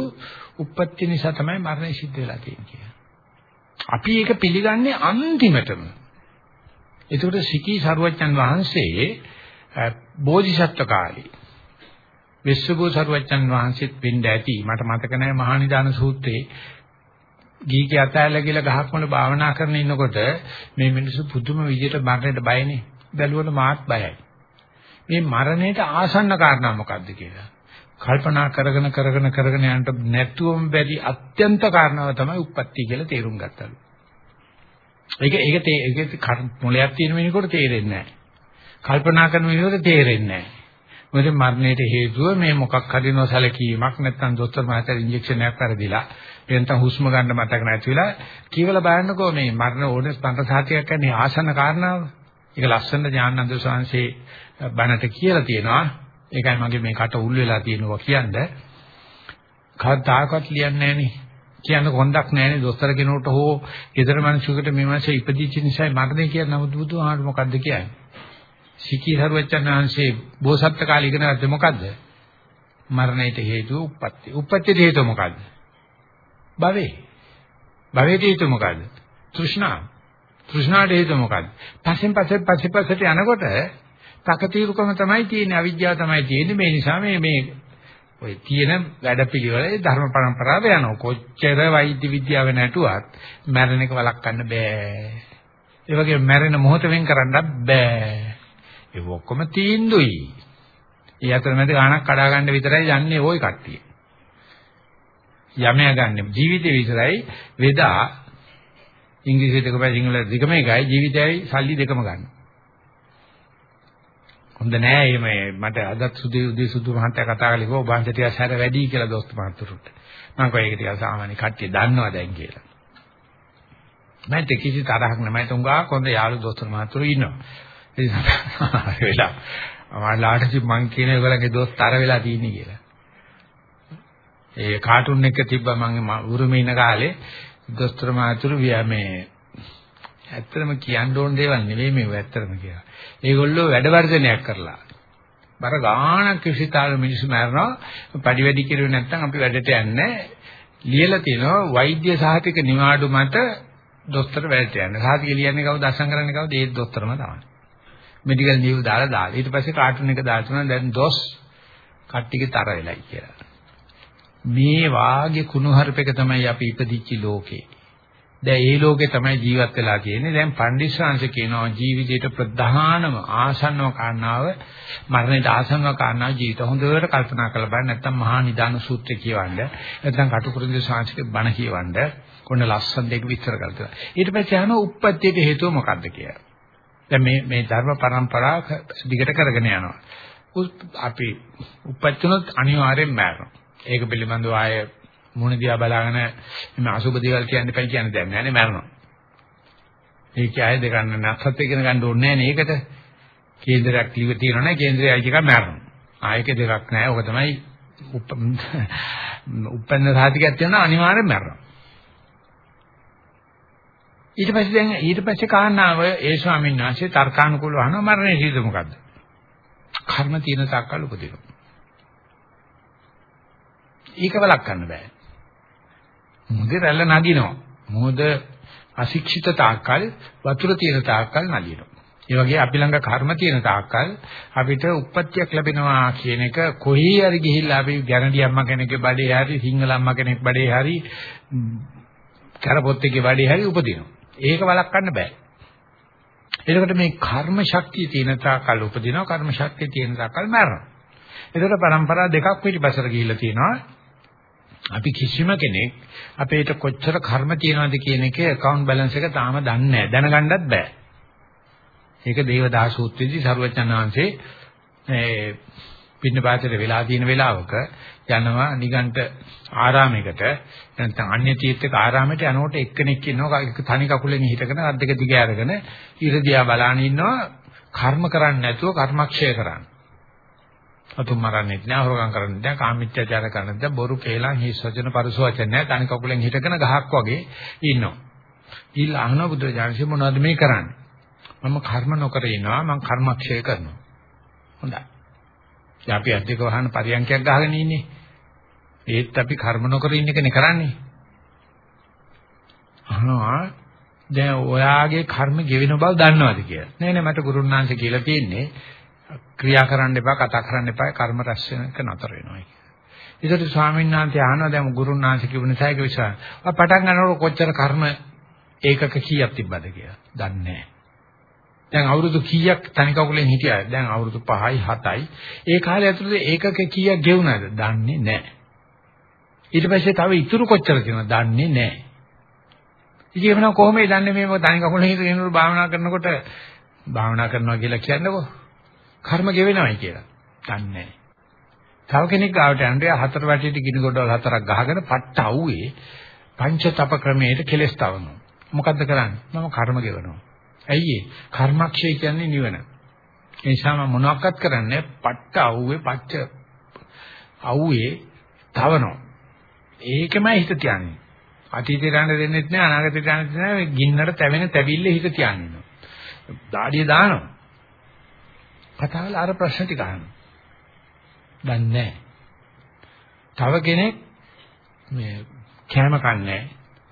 උප්පත්ති නිසා තමයි මරණය සිද්ධ වෙලා තියෙන්නේ කියලා. අපි ඒක පිළිගන්නේ අන්තිමටම. ඒකට සිකී සරුවච්චන් වහන්සේ බෝධිසත්ව කාලේ විශ්වභූ සරුවච්චන් වහන්සේත් වෙන්න ඇති. මට මතක නැහැ මහානිදාන සූත්‍රයේ ගීකේ අතෑල්ල කියලා ගහක් වල භාවනා කරන ඉන්නකොට මේ මිනිස්සු පුදුම විදියට මරණයට බයනේ. බැලුවොත් මාත් බයයි. මේ මරණයට ආසන්න කාරණා මොකක්ද කියලා? කල්පනා කරගෙන කරගෙන කරගෙන යනට නැතුවම බැරි අත්‍යන්ත කාරණාව තමයි උප්පත්ති කියලා තේරුම් ගත්තලු. ඒක ඒක ඒක මොලයක් තියෙන මිනිහෙකුට තේරෙන්නේ නැහැ කල්පනා කරන මිනිහෙකුට තේරෙන්නේ නැහැ මොකද මරණයට හේතුව මේ මොකක් හරි නොසලකීමක් නැත්නම් දොස්තර මහත්තයා ඉන්ජෙක්ෂන් එකක් කරදිලා එතන හුස්ම ගන්න මතක නැති වෙලා කීවල බලන්නකෝ මේ මරණ ඕනේ ස්පන්ද සාතියක් කියන්නේ ආසන්න කාරණාව. ඒක ලස්සන ඥානන්ද සාංශේ බණට කියලා තියෙනවා. ඒකයි මගේ මේ කට උල් වෙලා තියෙනවා කියන්නේ. කවදාකවත් ලියන්නේ නැහනේ. කියන්න කොන්දක් නැහනේ දොස්තර කෙනෙකුට හෝ ඊතර මිනිසෙකුට මේ මාසේ ඉපදිච්ච නිසා මරණය කියන නමුත් බුදුහාමුදුරුවෝ මොකද්ද කියන්නේ? සිකී සරුවච්චන් වහන්සේ බෝසත්ත්ව කාලේ ඉගෙන ගත්තේ මොකද්ද? මරණයට හේතුව උප්පත්ති. උප්පත්තියට හේතුව මොකද්ද? භවේ. භවයට හේතුව මොකද්ද? තෘෂ්ණාව. තෘෂ්ණාට හේතුව මොකද්ද? පස්සෙන් පස්සේ පස්සේ පස්සට යනකොට තකතිරුකම තමයි තියෙන්නේ අවිද්‍යාව තමයි තියෙන්නේ මේ නිසා මේ මේ ඔය තියෙන වැඩපිළිවෙලේ ධර්ම પરම්පරාව යනවා කොච්චර වෛද්‍ය විද්‍යාව නැටුවත් මැරෙන එක වළක්වන්න බෑ ඒ වගේ මැරෙන මොහොත වෙන් කරන්නත් බෑ ඒ ඔක්කොම තීන්දුයි. ඒ අතරමැද ගාණක් කඩා ගන්න විතරයි යන්නේ ওই කට්ටිය. යමයා ගන්න ජීවිතේ විතරයි වේදා ඉංග්‍රීසි දෙක පැය සිංහල දෙකම එකයි ජීවිතයයි සල්ලි දෙකම ගන්න. හොඳ නෑ මේ මට අදත් සුදු උදේ සුදු මහත්තයා කතා කළේ කොහොම බංශ ටිකක් හැර වැඩි කියලා දොස්තර මහතුරුට. මම කෝ ඒක ටිකක් සාමාන්‍ය කට්ටිය දන්නවා දැන් කියලා. මම කිසි තරහක් නැහැ මම තුංගා කොන්ද යාළු දොස්තර මහතුරු ඉන්නවා. ඉතින් වෙලා අමාලාට මං කියන ඒගොල්ලන්ගේ දොස් තර වෙලා තියෙන්නේ කියලා. ඒ කාටුන් එක තිබ්බා මම උරුමේ ඉන්න කාලේ දොස්තර මාතුරු මේ ඇත්තටම කියන්න ඕන දේවල් නෙවෙයි මේව ඇත්තටම කියලා. ඒගොල්ලෝ වැඩ වර්ධනයක් කරලා බර ගානක් කිසිතාල මිනිස්සු මරනවා පඩි වැඩි කිරුවේ නැත්නම් අපි වැඩට යන්නේ ලියලා තිනවා වෛද්‍ය සහතික නිවාඩු මත දොස්තර වැඩට යන්න. සහතික ලියන්නේ කවුද අසං කරන්නේ කවුද? ඒ දොස්තරම තමයි. මෙඩිකල් නිව් දාලා දාලා. ඊට පස්සේ කාටුන් එක දාලා තුනක් දැන් දොස් කට්ටියගේ තර වෙලයි කියලා. මේ වාගේ කුණුහරුපක තමයි අපි ඉපදිච්ච ලෝකේ. දැන් ඒ ලෝකේ තමයි ජීවත් වෙලා තියෙන්නේ. දැන් පණ්ඩිස්සංශ කියනවා ජීවිතේට ප්‍රධානම ආසන්නව කාරණාව මරණයට ආසන්නව කාරණාව ජීවිත හොඳට කල්පනා කරලා බලන්න නැත්නම් මහා නිදාන සූත්‍රය කියවන්න. නැත්නම් කටුකුරුන්ද ශාස්ත්‍රික බණ කියවන්න. කොන්න ලස්සන දෙක විස්තර කරලා. ඊට පස්සේ අහනවා උප්පත්තියට හේතුව මොකක්ද කියලා. දැන් මේ මේ ධර්ම પરම්පරාව දිගට කරගෙන යනවා. අපි උපත්තුනොත් අනිවාර්යෙන් මැරෙනවා. ඒක පිළිබඳව ආය මොන දිහා බලාගෙන මේ අසුබ දේවල් කියන්න එපා කියන්නේ දැන් නෑනේ මැරෙනවා. ඒක ආය දෙකන්න නැත්සත් ඉගෙන ගන්න ඕනේ නෑනේ ඒකට. කේන්දරයක් කිව තියෙනවා නේ කේන්දරය අයිති එකක් මැරෙනවා. ආයක දෙකක් නෑ. ඔක තමයි <laughs> උප්පන්න සාතිකයක් තියෙනවා අනිවාර්යෙන් මැරෙනවා. ඊට පස්සේ දැන් ඊට පස්සේ කාරණාව ඒ ස්වාමීන් වහන්සේ තර්කානුකූලව අහනවා මරණය හේතුව මොකද්ද? කර්ම තියෙන තාක්කල් උපදිනවා. ඒක වළක්වන්න බෑ. මොහොතේ රැල්ල නගිනවා. මොහොත අශික්ෂිත තාක්කල් වතුර තියෙන තාක්කල් නගිනවා. ඒ වගේ අපි ළඟ කර්ම තියෙන තාක්කල් අපිට උප්පත්තියක් ලැබෙනවා කියන එක කොහේ හරි ගිහිල්ලා අපි ගැරන්ටි අම්මා කෙනෙක්ගේ බඩේ හරි සිංහල අම්මා කෙනෙක් බඩේ හරි කරපොත්තේගේ බඩේ හරි උපදිනවා. ඒක වළක්වන්න බෑ. එතකොට මේ කර්ම ශක්තිය තියෙන තාක්කල් උපදිනවා කර්ම ශක්තිය තියෙන තාක්කල් මරනවා. එතකොට પરම්පරා දෙකක් පිටිපසට ගිහිල්ලා තියෙනවා. අපි කිසිම කෙනෙක් අපේට කොච්චර කර්ම තියෙනවද කියන එකේ account balance එක තාම දන්නේ නැහැ. දැනගන්නත් බෑ. ඒක දේවදාස සූත්‍රයේදී සරුවචන වහන්සේ මේ පින්නපාතේ වෙලා තියෙන වෙලාවක යනවා නිගන්ට ආරාමයකට නැත්නම් අන්‍ය තීර්ථක ආරාමයට යනකොට එක්කෙනෙක් ඉන්නවා තනි කකුලෙන් හිටගෙන අත් දෙක දිග අරගෙන ඉරදියා බලාන ඉන්නවා කර්ම කරන්නේ නැතුව කර්මක්ෂය කරන්න. අතුම් මරන්නෙත් නෑ හොරගම් කරන්නෙත් නෑ කාමීත්‍යචාර කරන්නෙත් නෑ බොරු කේලම් හිස් වචන පරිස වචන නෑ තනි කකුලෙන් හිටගෙන ගහක් වගේ ඉන්නවා. ඊළ අහන බුදුරජාණන්සේ මොනවද මේ කරන්නේ? මම කර්ම නොකර ඉනවා මම කර්මක්ෂය කරනවා. හොඳයි. අපි අධික වහන පරියන්කයක් ගහගෙන ඉන්නේ. ඒත් අපි කර්ම නොකර ඉන්න එකනේ කරන්නේ. අහනවා දැන් ඔයාගේ කර්ම ගෙවෙන බව දන්නවද කියලා. නෑ නෑ මට ගුරුනාංශ කියලා තියෙන්නේ ක්‍රියා කරන්න එපා කතා කරන්න එපා කර්ම රැස් වෙනක නතර වෙනවා කියලා. ඒකට ස්වාමීන් වහන්සේ අහනවා දැන් ගුරුනාංශ කියපු නිසා ඒක විශ්වාස. ඔය පටන් ගන්නකොට කොච්චර කර්ම ඒකක කීයක් තිබ්බද කියලා. දන්නේ නෑ. දැන් අවුරුදු කීයක් තනි කකුලෙන් හිටියාද? දැන් අවුරුදු 5යි 7යි. ඒ කාලය ඇතුළත ඒකක කීයක් ගෙවුණාද? දන්නේ නැහැ. ඊට පස්සේ තව ඉතුරු කොච්චර තියෙනවද? දන්නේ නැහැ. ඉතින් එහෙනම් කොහොමද දන්නේ මේ තනි කකුලෙන් හිටගෙන ඉන්නකොට භාවනා කරනකොට භාවනා කරනවා කියලා කියන්නකෝ. කර්ම ගෙවෙනවයි කියලා. දන්නේ නැහැ. තව කෙනෙක් ගාවට යන්නේ හතර වැටියට ගිනි ගොඩවල් හතරක් ගහගෙන පට්ට අවුවේ පංච තප ක්‍රමයට කෙලස් තවනවා. මොකද්ද කරන්නේ? මම කර්ම ගෙවනවා. ඇයි ඒ? කර්මක්ෂය කියන්නේ නිවන. ඒ නිසා මම මොනවක්වත් කරන්නේ පට්ට අවුවේ පච්ච අවුවේ තවනවා. ඒකමයි හිත තියන්නේ. අතීතේ ගන්න දෙන්නෙත් නෑ අනාගතේ ගන්න දෙන්නෙත් නෑ ගින්නට තැවෙන තැවිල්ල හිත තියන්නේ. දාඩිය දානවා. කතාවල අර ප්‍රශ්න ටික අහනවා. දන්නේ තව කෙනෙක් මේ කැම කන්නේ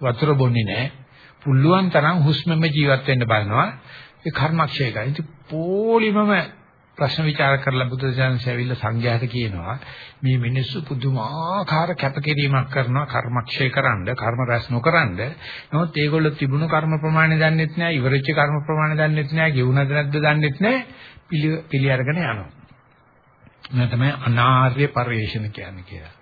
වතුර බොන්නේ නැහැ පුළුවන් තරම් හුස්මෙම ජීවත් වෙන්න බලනවා ඒ කර්මක්ෂය කරයි. ඉතින් පොලිමම ප්‍රශ්න විචාර කරලා බුදුසසුන් ඇවිල්ලා සංඝයාට කියනවා මේ මිනිස්සු පුදුමාකාර කැපකිරීමක් කරනවා කර්මක්ෂය කරන්න කර්ම රැස් නොකරනද නමුත් ඒගොල්ලෝ තිබුණු කර්ම ප්‍රමාණය දන්නෙත් නෑ ඉවරච්ච කර්ම ප්‍රමාණය දන්නෙත් නෑ ගෙවුනද නැද්ද දන්නෙත් නෑ පිළි පිළි අරගෙන යනවා. මේ තමයි අනාර්ය පරිවේෂණ කියන්නේ කියලා.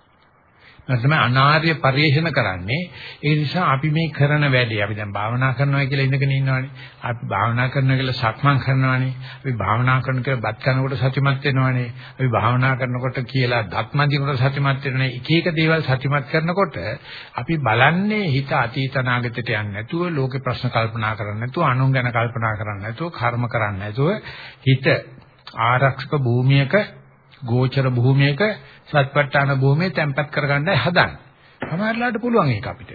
තමයි අනාර්ය පරිේෂණ කරන්නේ. ඒ නිසා අපි මේ කරන වැඩේ අපි දැන් භාවනා කරනවා කියලා ඉඳගෙන ඉන්නවානේ. අපි භාවනා කරනවා කියලා සක්මන් කරනවානේ. අපි භාවනා කරන කියලා බත් කනකොට සතිමත් වෙනවානේ. අපි භාවනා කරනකොට කියලා ධත්මදිනකොට සතිමත් වෙනවානේ. එක එක දේවල් සතිමත් කරනකොට අපි බලන්නේ හිත අතීත අනාගතයට යන්නේ නැතුව ලෝකේ ප්‍රශ්න කල්පනා කරන්නේ නැතුව අනුන් ගැන කල්පනා කරන්නේ නැතුව කර්ම කරන්නේ නැතුව හිත ආරක්ෂක භූමියක ගෝචර භූමියක සත්පට්ඨාන භූමියේ තැම්පත් කරගන්නයි හදන්නේ. සමහරලාට පුළුවන් ඒක අපිට.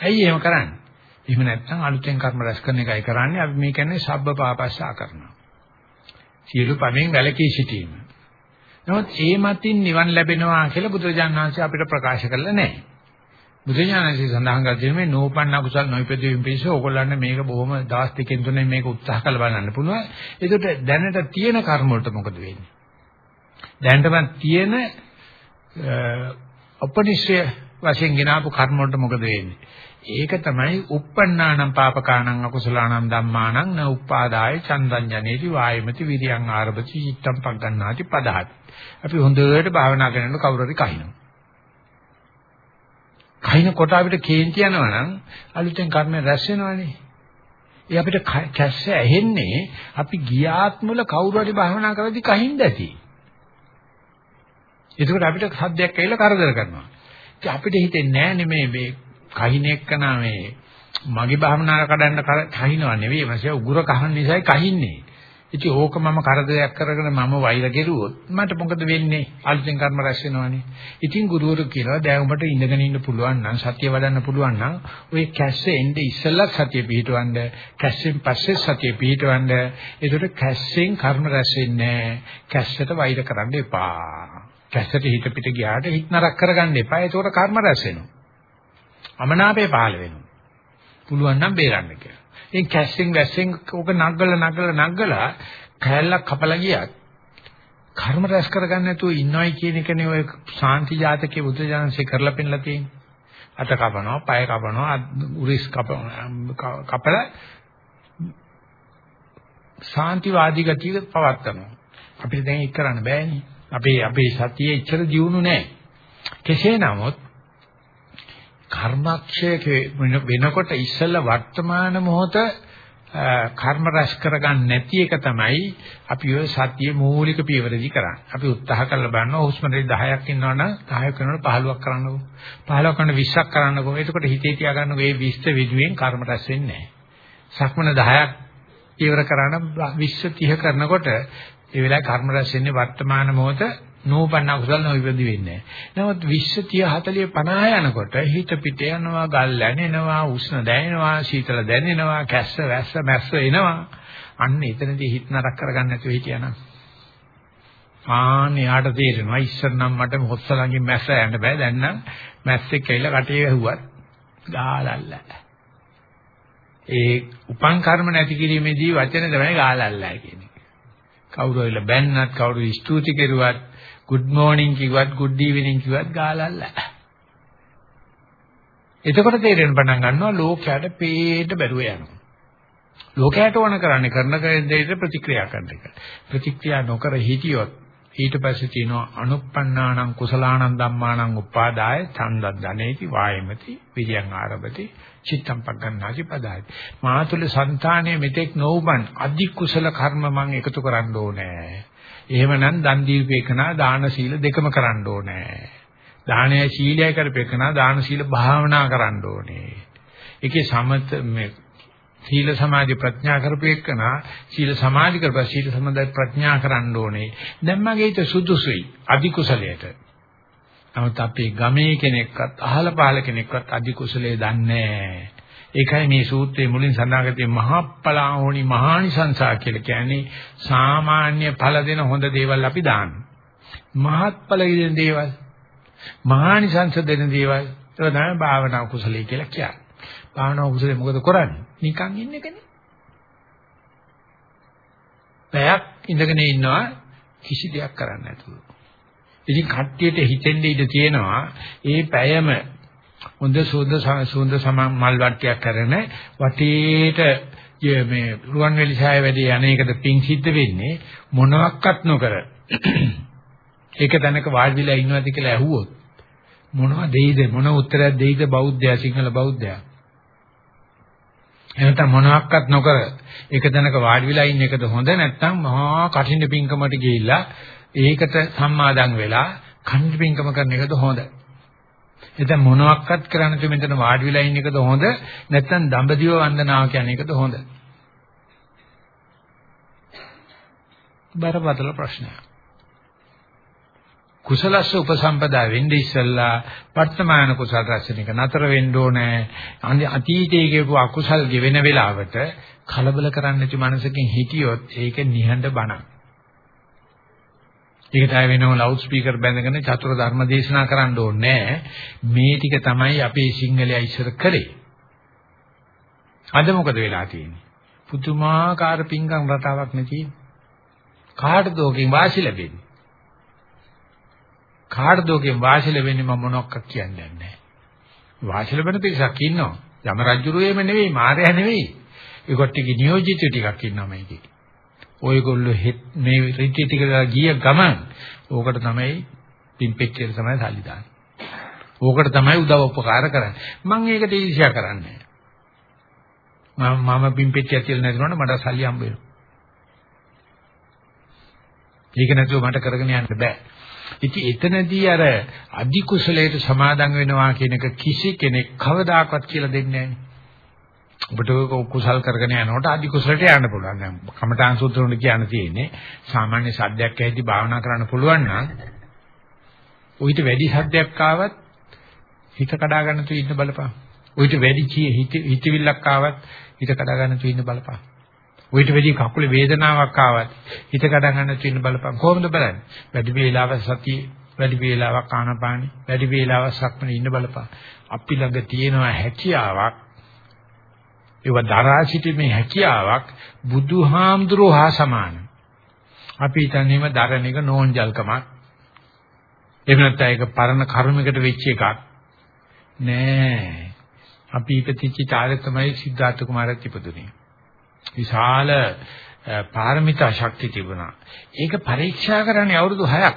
ඇයි එහෙම කරන්නේ? එහෙම නැත්නම් අලුතෙන් කර්ම රැස් කරන එකයි කරන්නේ. අපි මේ කියන්නේ සබ්බ පාපස්සා කරනවා. සියලු පමෙන් වැළකී සිටීම. නමුත් ඒ මතින් නිවන් ලැබෙනවා කියලා බුදුරජාණන් වහන්සේ අපිට ප්‍රකාශ කරලා නැහැ. බුදුඥානසී සඳහන් කර දෙන්නේ මේ නෝපන්න අකුසල් නොයිපදෙමින් පිස ඕගොල්ලන්ට මේක බොහොම දවස් දෙකෙන් තුනෙන් මේක උත්සාහ කරලා බලන්න පුළුවන්. ඒකට දැනට තියෙන කර්ම වලට මොකද වෙන්නේ? දැනටමත් තියෙන උපනිශ්‍රය වශයෙන් ගෙනාපු කර්ම වලට මොකද වෙන්නේ? ඒක තමයි uppannānaṁ pāpakānaṁ akusalaṇaṁ dhammānaṁ na uppādāya චන්දඤ්ඤනේති වායමති විරියං ආරභති චිත්තං පග්ගණ්ණාති පදහති. අපි හොඳට භාවනා කරනකොට කවුරු හරි කහිනවා. කහිනකොට අපිට කේන්ති යනවා නම් අලුතෙන් කර්ම රැස් වෙනවනේ. ඒ අපිට කැස්ස ඇහෙන්නේ අපි ගියාත්මල කවුරු හරි භාවනා කරද්දි කහින්ද ඇති. එතකොට අපිට සද්දයක් ඇවිල්ලා කරදර කරනවා. ඉතින් අපිට හිතෙන්නේ නැහැ නෙමේ මේ කහින එක්කන මේ මගේ භාවනාව කඩන්න කහිනව නෙවෙයි මාසේ උගුර කහන නිසායි කහින්නේ. ඉතින් ඕක මම කරදරයක් කරගෙන මම වෛර කෙරුවොත් මට මොකද වෙන්නේ? අලුතෙන් කර්ම රැස් වෙනවනේ. ඉතින් ගුරුවරු කියනවා දැන් උඹට ඉඳගෙන ඉන්න පුළුවන් නම් සතිය වඩන්න පුළුවන් නම් ඔය කැස්සේ එnde ඉස්සෙල්ලා සතිය පිහිටවන්න, කැස්සෙන් පස්සේ සතිය පිහිටවන්න. ඒකට කැස්සෙන් කර්ම රැස් වෙන්නේ නැහැ. කැස්සට වෛර කරන්න එපා. කැස්සට හිත පිට ගියාට හිත නරක කරගන්න එපා. ඒකෝට කර්ම රැස් වෙනවා. අමනාපේ පහළ වෙනවා. පුළුවන් නම් බේරන්න කියලා. ඒ කැස්සෙන් වැස්සෙන් ඕක නග්ගලා නග්ගලා නග්ගලා කැලලක් කපලා ගියත් කර්ම රැස් කරගන්න නැතුව ඉන්නවයි කියන එකනේ ඔය සාන්ති ජාතකයේ බුද්ධ ජානසී කරලා පෙන්නලා තියෙන්නේ. අත කපනවා, පය කපනවා, උරිස් කපලා සාන්තිවාදී ගතිය පවත්නවා. අපිට දැන් ඒක කරන්න බෑනේ. අපේ අපේ සතියේ ඉච්ඡර දියුණු නැහැ. කෙසේ නමුත් කර්මක්ෂය වෙනකොට ඉස්සෙල්ලා වර්තමාන මොහොත කර්ම රැස් කරගන්න නැති එක තමයි අපි ඔය සතියේ මූලික පියවරදී කරන්නේ. අපි උත්සාහ කරලා බලනවා හුස්ම රටේ 10ක් ඉන්නවනම් 10ක් කරනකොට 15ක් කරන්නකෝ. 15ක් කරන 20ක් කරන්නකෝ. එතකොට හිතේ තියාගන්න මේ 20 විදුවෙන් කර්ම රැස් වෙන්නේ නැහැ. සක්මන 10ක් පියවර කරන 20 30 කරනකොට ඒ වෙලාවේ කර්ම රැස් වෙන්නේ වර්තමාන මොහොත නූපන්න කුසල නොවිපදි වෙන්නේ. නමුත් 20 30 40 50 යනකොට හිත පිට යනවා, ගල් ඇනෙනවා, උෂ්ණ දැනෙනවා, සීතල දැනෙනවා, කැස්ස වැස්ස මැස්ස එනවා. අන්න එතනදී හිත නරක කරගන්න නැතුව හිටියානම්. ආන්නේ යාට තේරෙනවා ඉස්සර නම් මට හොස්ස ළඟින් මැස්ස යන්න බෑ දැන් නම් මැස්සෙක් ඇවිල්ලා කටේ වැහුවත් ගාලල්ල. ඒ උපං කර්ම නැති කිරීමේදී වචන තමයි ගාලල්ල කියන්නේ. කවුරු ඇවිල්ලා බැන්නත් කවුරු ස්තුති කෙරුවත් good morning කිව්වත් good evening කිව්වත් ගාලල්ල. එතකොට තේරෙන්න පටන් ගන්නවා ලෝකයට පේට බැරුව යනවා. ලෝකයට ඕන කරන්නේ කරන දෙයට ප්‍රතික්‍රියා කරන එක. ප්‍රතික්‍රියා නොකර හිටියොත් ඊට පස්සේ තියෙනවා අනුප්පන්නානං කුසලානං ධම්මානං උපාදාය ඡන්දද්දනේති වායමති විරියං ආරභති චිත්තම් පග්ගන්නාති පදායි මාතුල సంతානයේ මෙතෙක් නොඋබන් අධි කුසල කර්ම මං එකතු කරන්න ඕනේ. එහෙමනම් දන් දීපේකනා දාන සීල දෙකම කරන්න ඕනේ. දානය සීලය කරපේකනා දාන සීල භාවනා කරන්න ඕනේ. ඒකේ සමත මේ සීල සමාධි ප්‍රඥා කරපේකන සීල සමාධි කරපුවා සීල සමාධි ප්‍රඥා කරන්න ඕනේ. දැන් මගේ හිත සුදුසුයි අධි කුසලයට. නමුත් අපේ ගමේ කෙනෙක්වත් අහල පහල කෙනෙක්වත් අධි කුසලයේ දන්නේ ඒකයි මේ සූත්‍රයේ මුලින් සඳහන් කරේ මහප්පලාහෝනි මහානිසංසා කියලා කියන්නේ සාමාන්‍ය ඵල දෙන හොඳ දේවල් අපි දානවා. මහත්ඵල දෙන දේවල් මහානිසංස දෙන දේවල් ඒක තමයි භාවනා කුසලයේ කියලා කියන්නේ. භාවනා කුසලයේ මොකද කරන්නේ? නිකන් ඉන්න එකනේ. පැයක් ඉඳගෙන ඉන්නවා කිසි දෙයක් කරන්නේ නැතුව. ඉතින් කට්ටියට හිතෙන්න ඉඩ තියෙනවා ඒ පැයම හොඳ සුවඳ සුවඳ සම මල් වට්ටියක් කරන වටේට මේ රුවන්වැලි ඡාය වැඩි යන්නේකට පිං සිද්ධ වෙන්නේ මොනවත් නොකර ඒක දැනක වාඩිලා ඉන්නවද කියලා ඇහුවොත් මොනවද දෙයිද මොන උත්තරයක් දෙයිද බෞද්ධයා සිංහල බෞද්ධයා එහෙනම් මොනවත් නොකර එක තැනක වාඩි වෙලා ඉන්න එකද හොඳ නැත්නම් මහා කঠিන පිංකමට ගිහිල්ලා ඒකට සම්මාදන් වෙලා කණ්ඩ පිංකම කරන එකද හොඳ. එතන මොනවත් කරන්න තු මෙතන වාඩි වෙලා ඉන්න එකද හොඳ නැත්නම් දඹදිව වන්දනාව කියන එකද හොඳ? බරපතල ප්‍රශ්නයක්. කුසලස්ස උපසම්පදා වෙන්නේ ඉස්සල්ලා වර්තමාන කුසල රැස්වෙනක නතර වෙන්න ඕනේ. අතීතයේ කියපු අකුසල් ගෙවෙන වෙලාවට කලබල කරන්නේ නැති මනසකින් හිටියොත් ඒක නිහඬ බණක්. ඒක තමයි වෙනම ලවුඩ් ස්පීකර් බැඳගෙන චතුර ධර්ම දේශනා කරන්න ඕනේ මේ ටික තමයි අපේ සිංහලයා ඉස්සර කරේ. අද මොකද වෙලා තියෙන්නේ? පුදුමාකාර පිංගම් රටාවක් නැති. කාටද ඕකෙන් වාසි ලැබෙන්නේ? කාටද ඔකෙන් වාසි ලැබෙන්නේ මම මොනක්ක කියන්නේ නැහැ. වාසි ලැබෙන පිරිසක් ඉන්නවා. යම රජුරුවේම නෙවෙයි, මාරයා නෙවෙයි. ඒකොට්ටිගේ නියෝජිත ටිකක් ඉන්නවා මේකේ. ඔයගොල්ලෝ මේ රිට්‍රීට් එකට ගිය ගමන් ඕකට තමයි පිම්පෙච්චියට තමයි සල්ලි දාන්නේ. ඕකට තමයි උදව් උපකාර කරන්නේ. මම ඒකට ඊර්ෂ්‍යා කරන්නේ මම මම පිම්පෙච්චිය කියලා නැතිනොත් මට සල්ලි හම්බ වෙනවා. ඒක නැතුව මට කරගෙන යන්න බෑ. ඉතින් එතනදී අර අධි කුසලයට සමාදන් වෙනවා කියන එක කිසි කෙනෙක් කවදාකවත් කියලා දෙන්නේ නැහැ. ඔබට කුසල් කරගෙන යනකොට අධි කුසලයට යන්න පුළුවන්. දැන් කමඨාන් සූත්‍ර වල කියන්න තියෙන්නේ සාමාන්‍ය සද්දයක් ඇහිදී භාවනා කරන්න පුළුවන් නම් උහිට වැඩි සද්දයක් ආවත් හිත කඩා ගන්න තු ඉන්න බලපන්. උහිට වැඩි හිතවිල්ලක් ආවත් හිත කඩා ගන්න තු ඉන්න බලපන්. ඔయిత වෙදී කකුලේ වේදනාවක් ආවත් හිත කඩ ගන්න තියෙන බලපං කොහොමද බලන්නේ වැඩි වේලාවක් සතිය වැඩි වේලාවක් ආනපානි වැඩි වේලාවක් සක්මනේ ඉන්න බලපං අපි ළඟ තියෙනවා හැකියාවක් ඒව දරා සිටීමේ හැකියාවක් බුදුහාමුදුරුවෝ හා සමානයි. අපි හිතන්නේම දරණ එක නෝන්ජල්කමක්. එහෙම නැත්නම් ඒක පරණ කර්මයකට වෙච්ච එකක්. නෑ. අපි ඉපතිච්ච කාලේ තමයි සිද්ධාර්ථ කුමාරත් ඉපදුනේ. විශාල පාරමිතා ශක්තිය තිබුණා. ඒක පරීක්ෂා කරන්නේ අවුරුදු 6ක්.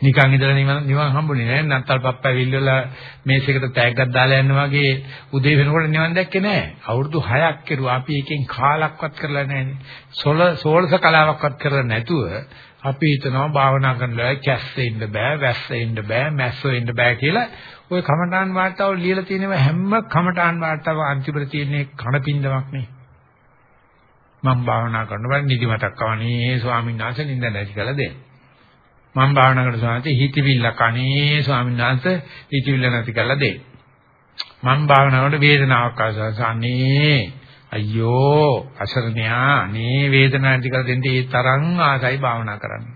නිකන් ඉඳලා නිවන් නිවන් හම්බුනේ නෑ. නත්තල් පප්පා විල්ලලා මේසෙකට තෑග්ගක් දාලා යන්න වගේ උදේ වෙනකොට නිවන් දැක්කේ නෑ. අවුරුදු 6ක් කෙරුවා. අපි එකෙන් කාලක්වත් කරලා නෑනේ. සොල සෝලස කලාවක්වත් කරලා නැතුව අපි හිතනවා භාවනා කරනවා කැස්සේ ඉන්න බෑ, වැස්සේ ඉන්න බෑ, මැස්සෝ ඉන්න බෑ කියලා ওই කමඨාන් වාර්තාවල ලියලා තියෙනවා හැම කමඨාන් වාර්තාව අන්තිමට තියෙන්නේ කණපින්දමක් නේ. මම භාවනා කරනකොට නිදිමතක් ආවනේ ස්වාමීන් වහන්සේ නිින්ද නැති කළ දෙන්න. මම භාවනා කරන සමාතේ හිතවිල්ල කණේ ස්වාමීන් වහන්සේ හිතවිල්ල නැති කළ දෙන්න. මම භාවනා කරනකොට වේදනාවක් ආසන්නේ අයියෝ අසරණයා නේ වේදනාවක් නැති කළ දෙන්න ඒ තරම් ආසයි භාවනා කරන්න.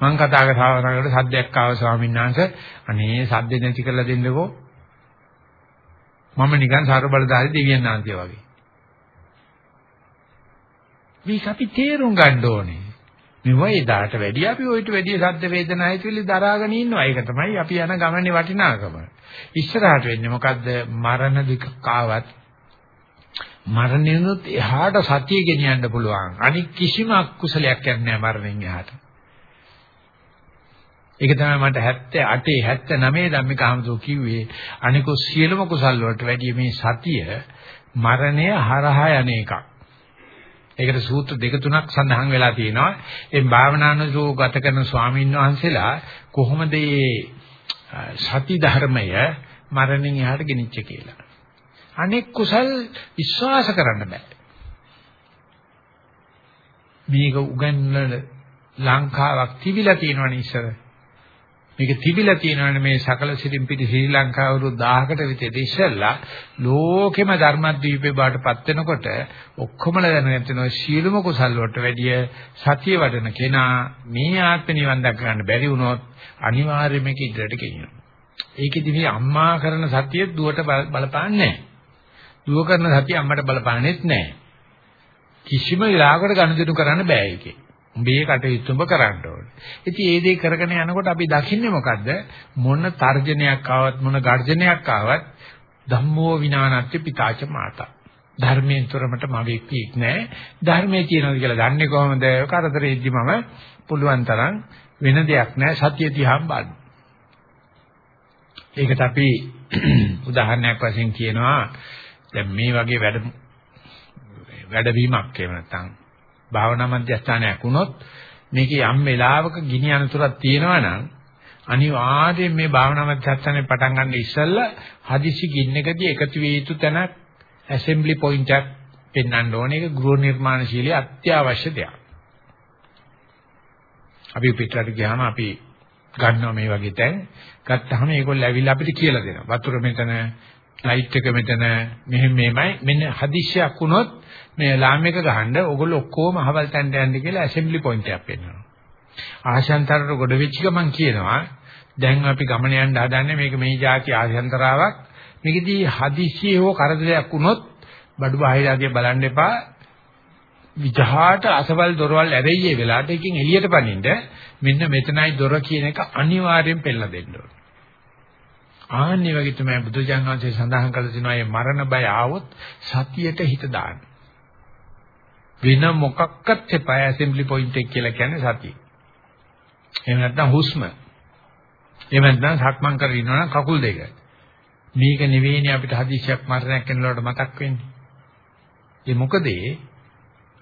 මම කතා කරනකොට සද්දයක් ආව ස්වාමීන් වහන්සේ අනේ සද්ද නැති කරලා දෙන්නකෝ මම නිකන් සාර බලධාරී දෙවියන් ආන්තිය වගේ මේක අපි තේරුම් ගන්න ඕනේ. මෙව එදාට වැඩි අපි ඔయిత වැඩි සද්ද වේදනා හිතවිලි දරාගෙන ඉන්නවා. ඒක තමයි අපි යන ගමනේ වටිනාකම. ඉස්සරහට වෙන්නේ මොකද්ද? මරණ දුක කාවත් මරණයනොත් එහාට සතිය ගෙනියන්න පුළුවන්. අනික කිසිම අකුසලයක් යන්නේ නැහැ මරණයෙන් එහාට. ඒක තමයි මට 78 79 ධම්මික හමුදෝ කිව්වේ අනිකෝ සියලුම කුසල් වලට වැඩිය මේ සතිය මරණය හරහා යන එකක්. ඒකට සූත්‍ර දෙක තුනක් සඳහන් වෙලා තියෙනවා. ඒ භාවනානුසෝ ගත කරන ස්වාමීන් වහන්සේලා කොහොමද මේ සති ධර්මය මරණින් එහාට ගෙනිච්ච කියලා. අනෙක් කුසල් විශ්වාස කරන්න බෑ. මේක උගන්වන ලංකාවක් තිබිලා තියෙනවනේ ඉස්සර. මේක තිබිලා තියෙනවානේ මේ සකල සිරින් පිටි ශ්‍රී ලංකාව වරු 1000කට විතර ඉස්සෙල්ලා ලෝකෙම ධර්මද්වීපේ බාටපත් වෙනකොට ඔක්කොමල දැනගෙන තියෙනවා සීලම කුසල් වලට වැඩිය සතිය වඩන කෙනා මේ ආත්ම නිවන් දක් ගන්න බැරි වුණොත් අනිවාර්යයෙන්ම මේක ඉදිරියට ගෙනියනවා. ඒකෙදි මේ අම්මා කරන සතිය දුවට බලපාන්නේ නැහැ. දුව කරන සතිය අම්මට බලපාන්නේත් නැහැ. කිසිම වෙලාවකට ගනුදෙනු කරන්න බෑ ඒකේ. උඹේ කටයුතු උඹ කරන්න ඕනේ. ඉතින් ඒ දේ කරගෙන යනකොට අපි දකින්නේ මොකද්ද? මොන තර්ජනයක් ආවත් මොන ගර්ජනයක් ආවත් ධම්මෝ විනානත්ති පිතාච මාතා. ධර්මයෙන් තොරමට මවෙක් කීක් නැහැ. ධර්මයේ තියෙනවා කියලා දන්නේ කොහොමද? කරදරෙද්දි මම පුළුවන් තරම් වෙන දෙයක් නැහැ සත්‍ය දිහාම බලන්න. ඒකට අපි <clears throat> උදාහරණයක් වශයෙන් කියනවා දැන් මේ වගේ වැඩ වැඩවීමක් එහෙම නැත්නම් භාවනා මධ්‍යස්ථානයක් වුණොත් මේකේ යම් වෙලාවක ගිනි අනතුරක් තියෙනවා නම් අනිවාර්යයෙන් මේ භාවනා මධ්‍යස්ථානේ පටන් ගන්න ඉස්සෙල්ලා හදිසි ගින්නකදී එකතු විය යුතු තැනක් ඇසෙම්බලි පොයින්ට් එකක් පෙන්වන්න ඕනේ ඒක ගෘහ නිර්මාණශීලී අත්‍යවශ්‍ය දෙයක්. අපි පිටරට ගියාම අපි ගන්නවා මේ වගේ තැන් ගත්තාම ඒගොල්ලෝ ඇවිල්ලා අපිට කියලා දෙනවා. වතුර මෙතන, ලයිට් එක මෙතන, මෙහෙම මෙහෙමයි. මෙන්න හදිස්සියක් වුණොත් මේ ලාම් එක ගහන්න ඕගොල්ලෝ ඔක්කොම අහවල් තැනට යන්න කියලා ඇසෙම්බලි පොයින්ට් එකක් පෙන්වනවා. ආශාන්තරට ගොඩ වෙච්ච ගමන් කියනවා දැන් අපි ගමන යන්න හදන්නේ මේක මේ જાති ආශාන්තරාවක්. මේකදී හදිසියෙ හෝ කරදරයක් වුණොත් බඩු බාහිරාගේ බලන්න එපා. විජහාට අසවල් දොරවල් ඇරෙයි ඒ වෙලාවට එකකින් එළියට පනින්න මෙන්න මෙතනයි දොර කියන එක අනිවාර්යෙන් පෙන්නලා දෙන්න ඕනේ. ආන්නේ වගේ තමයි බුදුජානක සංසේ සඳහන් කළ තියෙනවා මේ මරණ බය ආවොත් සතියට හිත දාන්න. වෙන මොකක්වත් එපා ඇසෙම්බලි පොයින්ට් එක කියලා කියන්නේ සතිය. එහෙම නැත්නම් හුස්ම. එහෙම නැත්නම් සක්මන් කරගෙන ඉන්නවනම් කකුල් දෙක. මේක නෙවෙයිනේ අපිට හදිසියක් මරණයක් වෙනකොට මතක් වෙන්නේ. ඒ මොකද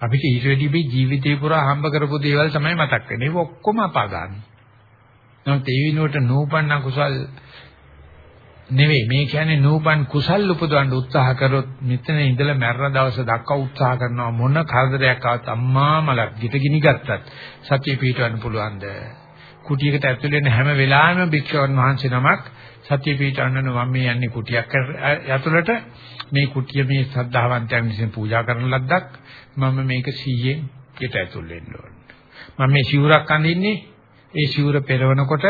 අපිට ඊට වැඩි මේ ජීවිතේ පුරා හම්බ කරපු දේවල් තමයි මතක් වෙන්නේ. ඒක ඔක්කොම අපාගාමී. නමුත් ඒ විනෝඩ නූපන්න කුසල් නෙවෙයි. මේ කියන්නේ නූපන් කුසල් උපදවන්න උත්සාහ කරොත් මෙතන ඉඳලා මැරෙන දවස දක්වා උත්සාහ කරනවා මොන කරදරයක් ආවත් අම්මා මලක් ගිට ගිනි ගත්තත් සතිය පිටවන්න පුළුවන්ද? කුටියකට ඇතුල් වෙන හැම වෙලාවෙම භික්ෂුන් වහන්සේ නමක් සතිය පිටවන්න මම මේ යන්නේ කුටියක් ඇතුළට. මේ කුටිය මේ සද්ධාවන්තයන් විසින් පූජා කරන ලද්දක් මම මේක 100න් යට ඇතුල් වෙන්න ඕන. මම මේ සිවුරක් අඳින්නේ. ඒ සිවුර පෙරවනකොට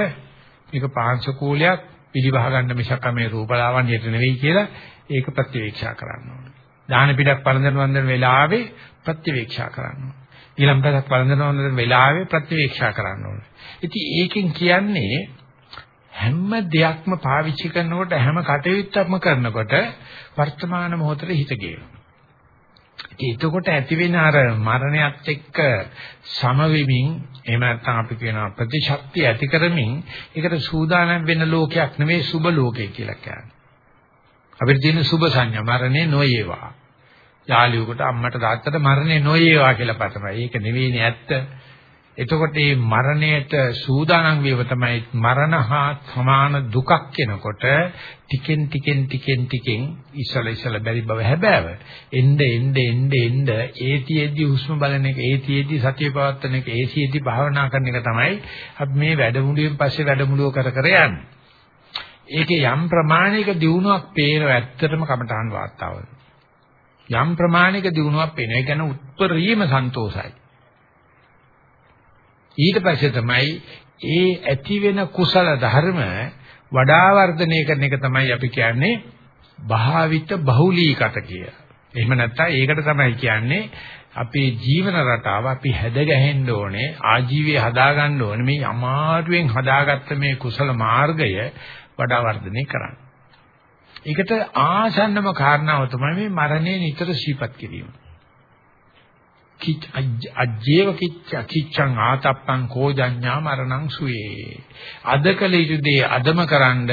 මේක පාංශ කූලයක් පිළිවහ ගන්න මිසක් මේ රූපලාවන්‍යයට නෙවෙයි කියලා ඒක ප්‍රතිවීක්ෂා කරන්න ඕනේ. දාන පිටක් පරඳන වන්දන වෙලාවේ ප්‍රතිවීක්ෂා කරන්න ඕනේ. ඊළඟට පරඳන වන්දන වෙලාවේ ප්‍රතිවීක්ෂා කරන්න ඕනේ. ඉතින් ඒකෙන් කියන්නේ හැම දෙයක්ම පාවිච්චි කරනකොට හැම කටයුත්තක්ම කරනකොට වර්තමාන මොහොතේ හිත ගේනවා. එතකොට ඇති වෙන අර මරණයත් එක්ක සමවෙමින් එහෙම නැත්නම් අපි කියනවා ප්‍රතිශක්තිය ඇති කරමින් ඒකට සූදානම් වෙන ලෝකයක් නෙවෙයි සුබ ලෝකය කියලා කියන්නේ. අපිට තියෙන සුබ සංඥා මරණේ නොයේවා. යාළුවෙකුට අම්මට තාත්තට මරණේ නොයේවා කියලා පතමයි. ඒක නෙවෙයිනේ ඇත්ත. එතකොට මේ මරණයට සූදානම් වීම තමයි මරණ හා සමාන දුකක් කෙනකොට ටිකෙන් ටිකෙන් ටිකෙන් ටිකෙන් ඉස්සල ඉස්සල බැරි බව හැබෑව. එnde එnde එnde එnde ඒතියෙදි හුස්ම බලන එක ඒතියෙදි සතිය පවත්වන එක ඒතියෙදි භාවනා කරන එක තමයි අපි මේ වැඩමුළුවෙන් පස්සේ වැඩමුළුව කර කර යන්නේ. ඒකේ යම් ප්‍රමාණයක දියුණුවක් පේන ඇත්තටම කමඨාන් වාතාවරණ යම් ප්‍රමාණයක දියුණුවක් පේන. ඒ කියන්නේ උත්පරීම සන්තෝසයි ඊට පස්සේ තමයි ඒ ඇති වෙන කුසල ධර්ම වඩා වර්ධනය කරන එක තමයි අපි කියන්නේ භාවිත බහුලීකත කිය. එහෙම නැත්නම් ඒකට තමයි කියන්නේ අපේ ජීවන රටාව අපි හැදගැහෙන්න ඕනේ ආජීවය හදාගන්න ඕනේ මේ අමාරුවෙන් හදාගත්ත මේ කුසල මාර්ගය වඩා වර්ධනය කරන්න. ඒකට ආසන්නම කාරණාව තමයි මේ මරණය නිතර සිහිපත් කිරීම. අජ්ජේව කිච්ච කිච්ඡං ආතප්පං කෝජඤ්ඤා මරණං සුවේ. අද කල යුතු දේ අදම කරන්න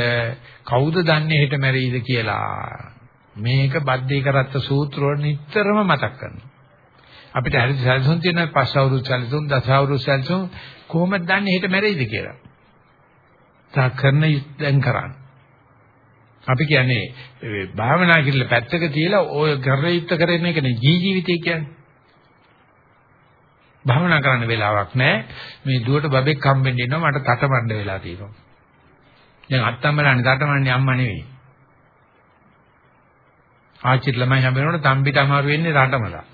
කවුද දන්නේ හෙට මැරෙයිද කියලා. මේක බද්දේ කරත්ත සූත්‍ර වල නිතරම මතක් කරනවා. අපිට හරි සැලසුම් තියෙන පස් අවුරුදු සැලසුම් දස අවුරුදු සැලසුම් කොහොමද දන්නේ හෙට මැරෙයිද කියලා. තා කරන දැන් කරන්න. අපි කියන්නේ භාවනා කියලා පැත්තක තියලා ඔය ගර්විත කරන එකනේ ජීවිතය කියන්නේ. භවනා කරන්න වෙලාවක් නැහැ. මේ දුවට බබෙක් හම්බෙන්න ඉන්නවා මට තටමඬ වෙලා තියෙනවා. දැන් අත්තම්මලානේ තටමන්නේ අම්මා නෙවෙයි. ආච්චිට ළමයි හම්බෙනකොට තම්බිට අමාරු වෙන්නේ රටමලා.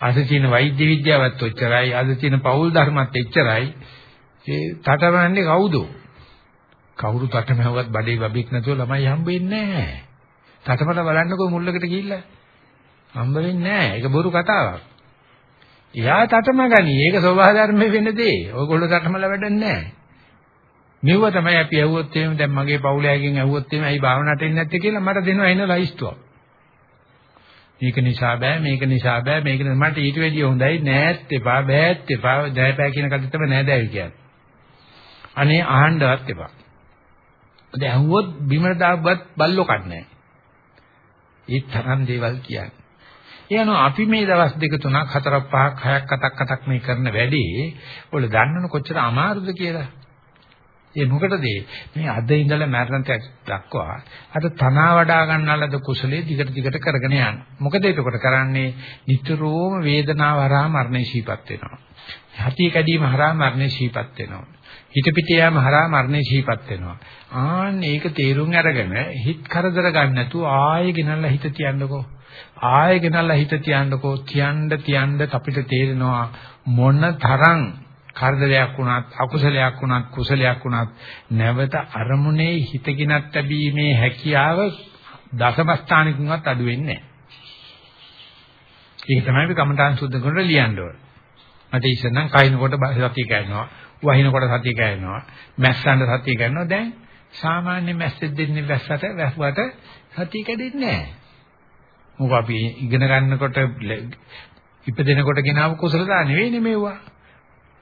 අද තියෙන වෛද්‍ය විද්‍යාවත් ඔච්චරයි, අද තියෙන පෞල් ධර්මත් එච්චරයි. ඒ තටමන්නේ කවුද? කවුරු තටමැව්වත් බඩේ බබෙක් නැතුව ළමයි හම්බෙන්නේ නැහැ. තටමල බලන්නකෝ මුල්ලකට ගිහිල්ලා. හම්බ වෙන්නේ නැහැ. ඒක බොරු කතාවක්. එයා තටම ගනි. ඒක සෝභා ධර්මයේ වෙන දේ. ඔයගොල්ලෝ තටමල වැඩක් නැහැ. මෙව තමයි අපි ඇහුවොත් එහෙම දැන් මගේ පවුලෑගෙන් ඇහුවොත් එහෙම ඇයි භාවනාවට එන්නේ නැත්තේ කියලා මට දෙනවා එන ලයිස්තුවක්. මේක නිසා බෑ මේක නිසා බෑ මේක මට ඊට වැඩිය හොඳයි නෑත් එපා බෑත් එපා දැයපෑ කියන කඩ තමයි නෑ දැයි කියන්නේ. අනේ අහන්නවත් එපා. දැන් ඇහුවොත් බිමට දාපුවත් බල්ලෝ කන්නේ. ඒ තරම් දේවල් කියන්නේ. එනවා අපි මේ දවස් දෙක තුනක් හතරක් පහක් හයක් අටක් අටක් මේ කරන වැඩේ ඔයාලා දන්නවනේ කොච්චර අමාරුද කියලා. ඒ මොකටද මේ අද ඉඳලා මරණ දක්වා අර තනවා වඩා ගන්නලද කුසලයේ දිගට දිගට කරගෙන යන්න. මොකද ඒකට කරන්නේ නිතරම වේදනාව හරහා මරණය ශීපත් වෙනවා. හතිය කැඩීම හරහා මරණය ශීපත් වෙනවා. හිත පිට යාම හරහා මරණය ශීපත් වෙනවා. ආන්න ඒක තේරුම් අරගෙන හිත කරදර ගන්න නැතුව ආයෙ ගෙනල්ලා හිත තියන්නකෝ. ආයෙ ගෙනල්ලා හිත තියන්නකෝ තියන්න තියන්න අපිට තේරෙනවා මොන තරම් කරදරයක් වුණත් අකුසලයක් වුණත් කුසලයක් වුණත් නැවත අරමුණේ හිතකිනත් ලැබීමේ හැකියාව දසමස්ථානිකින්වත් අඩු වෙන්නේ නැහැ. ඒක තමයි අපි කමඨාන් සුද්ධ කරලා ලියන්න ඕන. මට ඉස්සෙල්නම් කයින්කොට සතිය කෑනවා, වහිනකොට සතිය කෑනවා, මැස්සන්ට සතිය කෑනවා. දැන් සාමාන්‍ය මැස්සෙක් දෙන්නේ වැස්සට වැහුවට සතිය කැඩෙන්නේ නැහැ. මොකද අපි ඉගෙන ගන්නකොට ඉපදෙනකොට ගෙනාව කුසලතා නෙවෙයිනේ මේවා.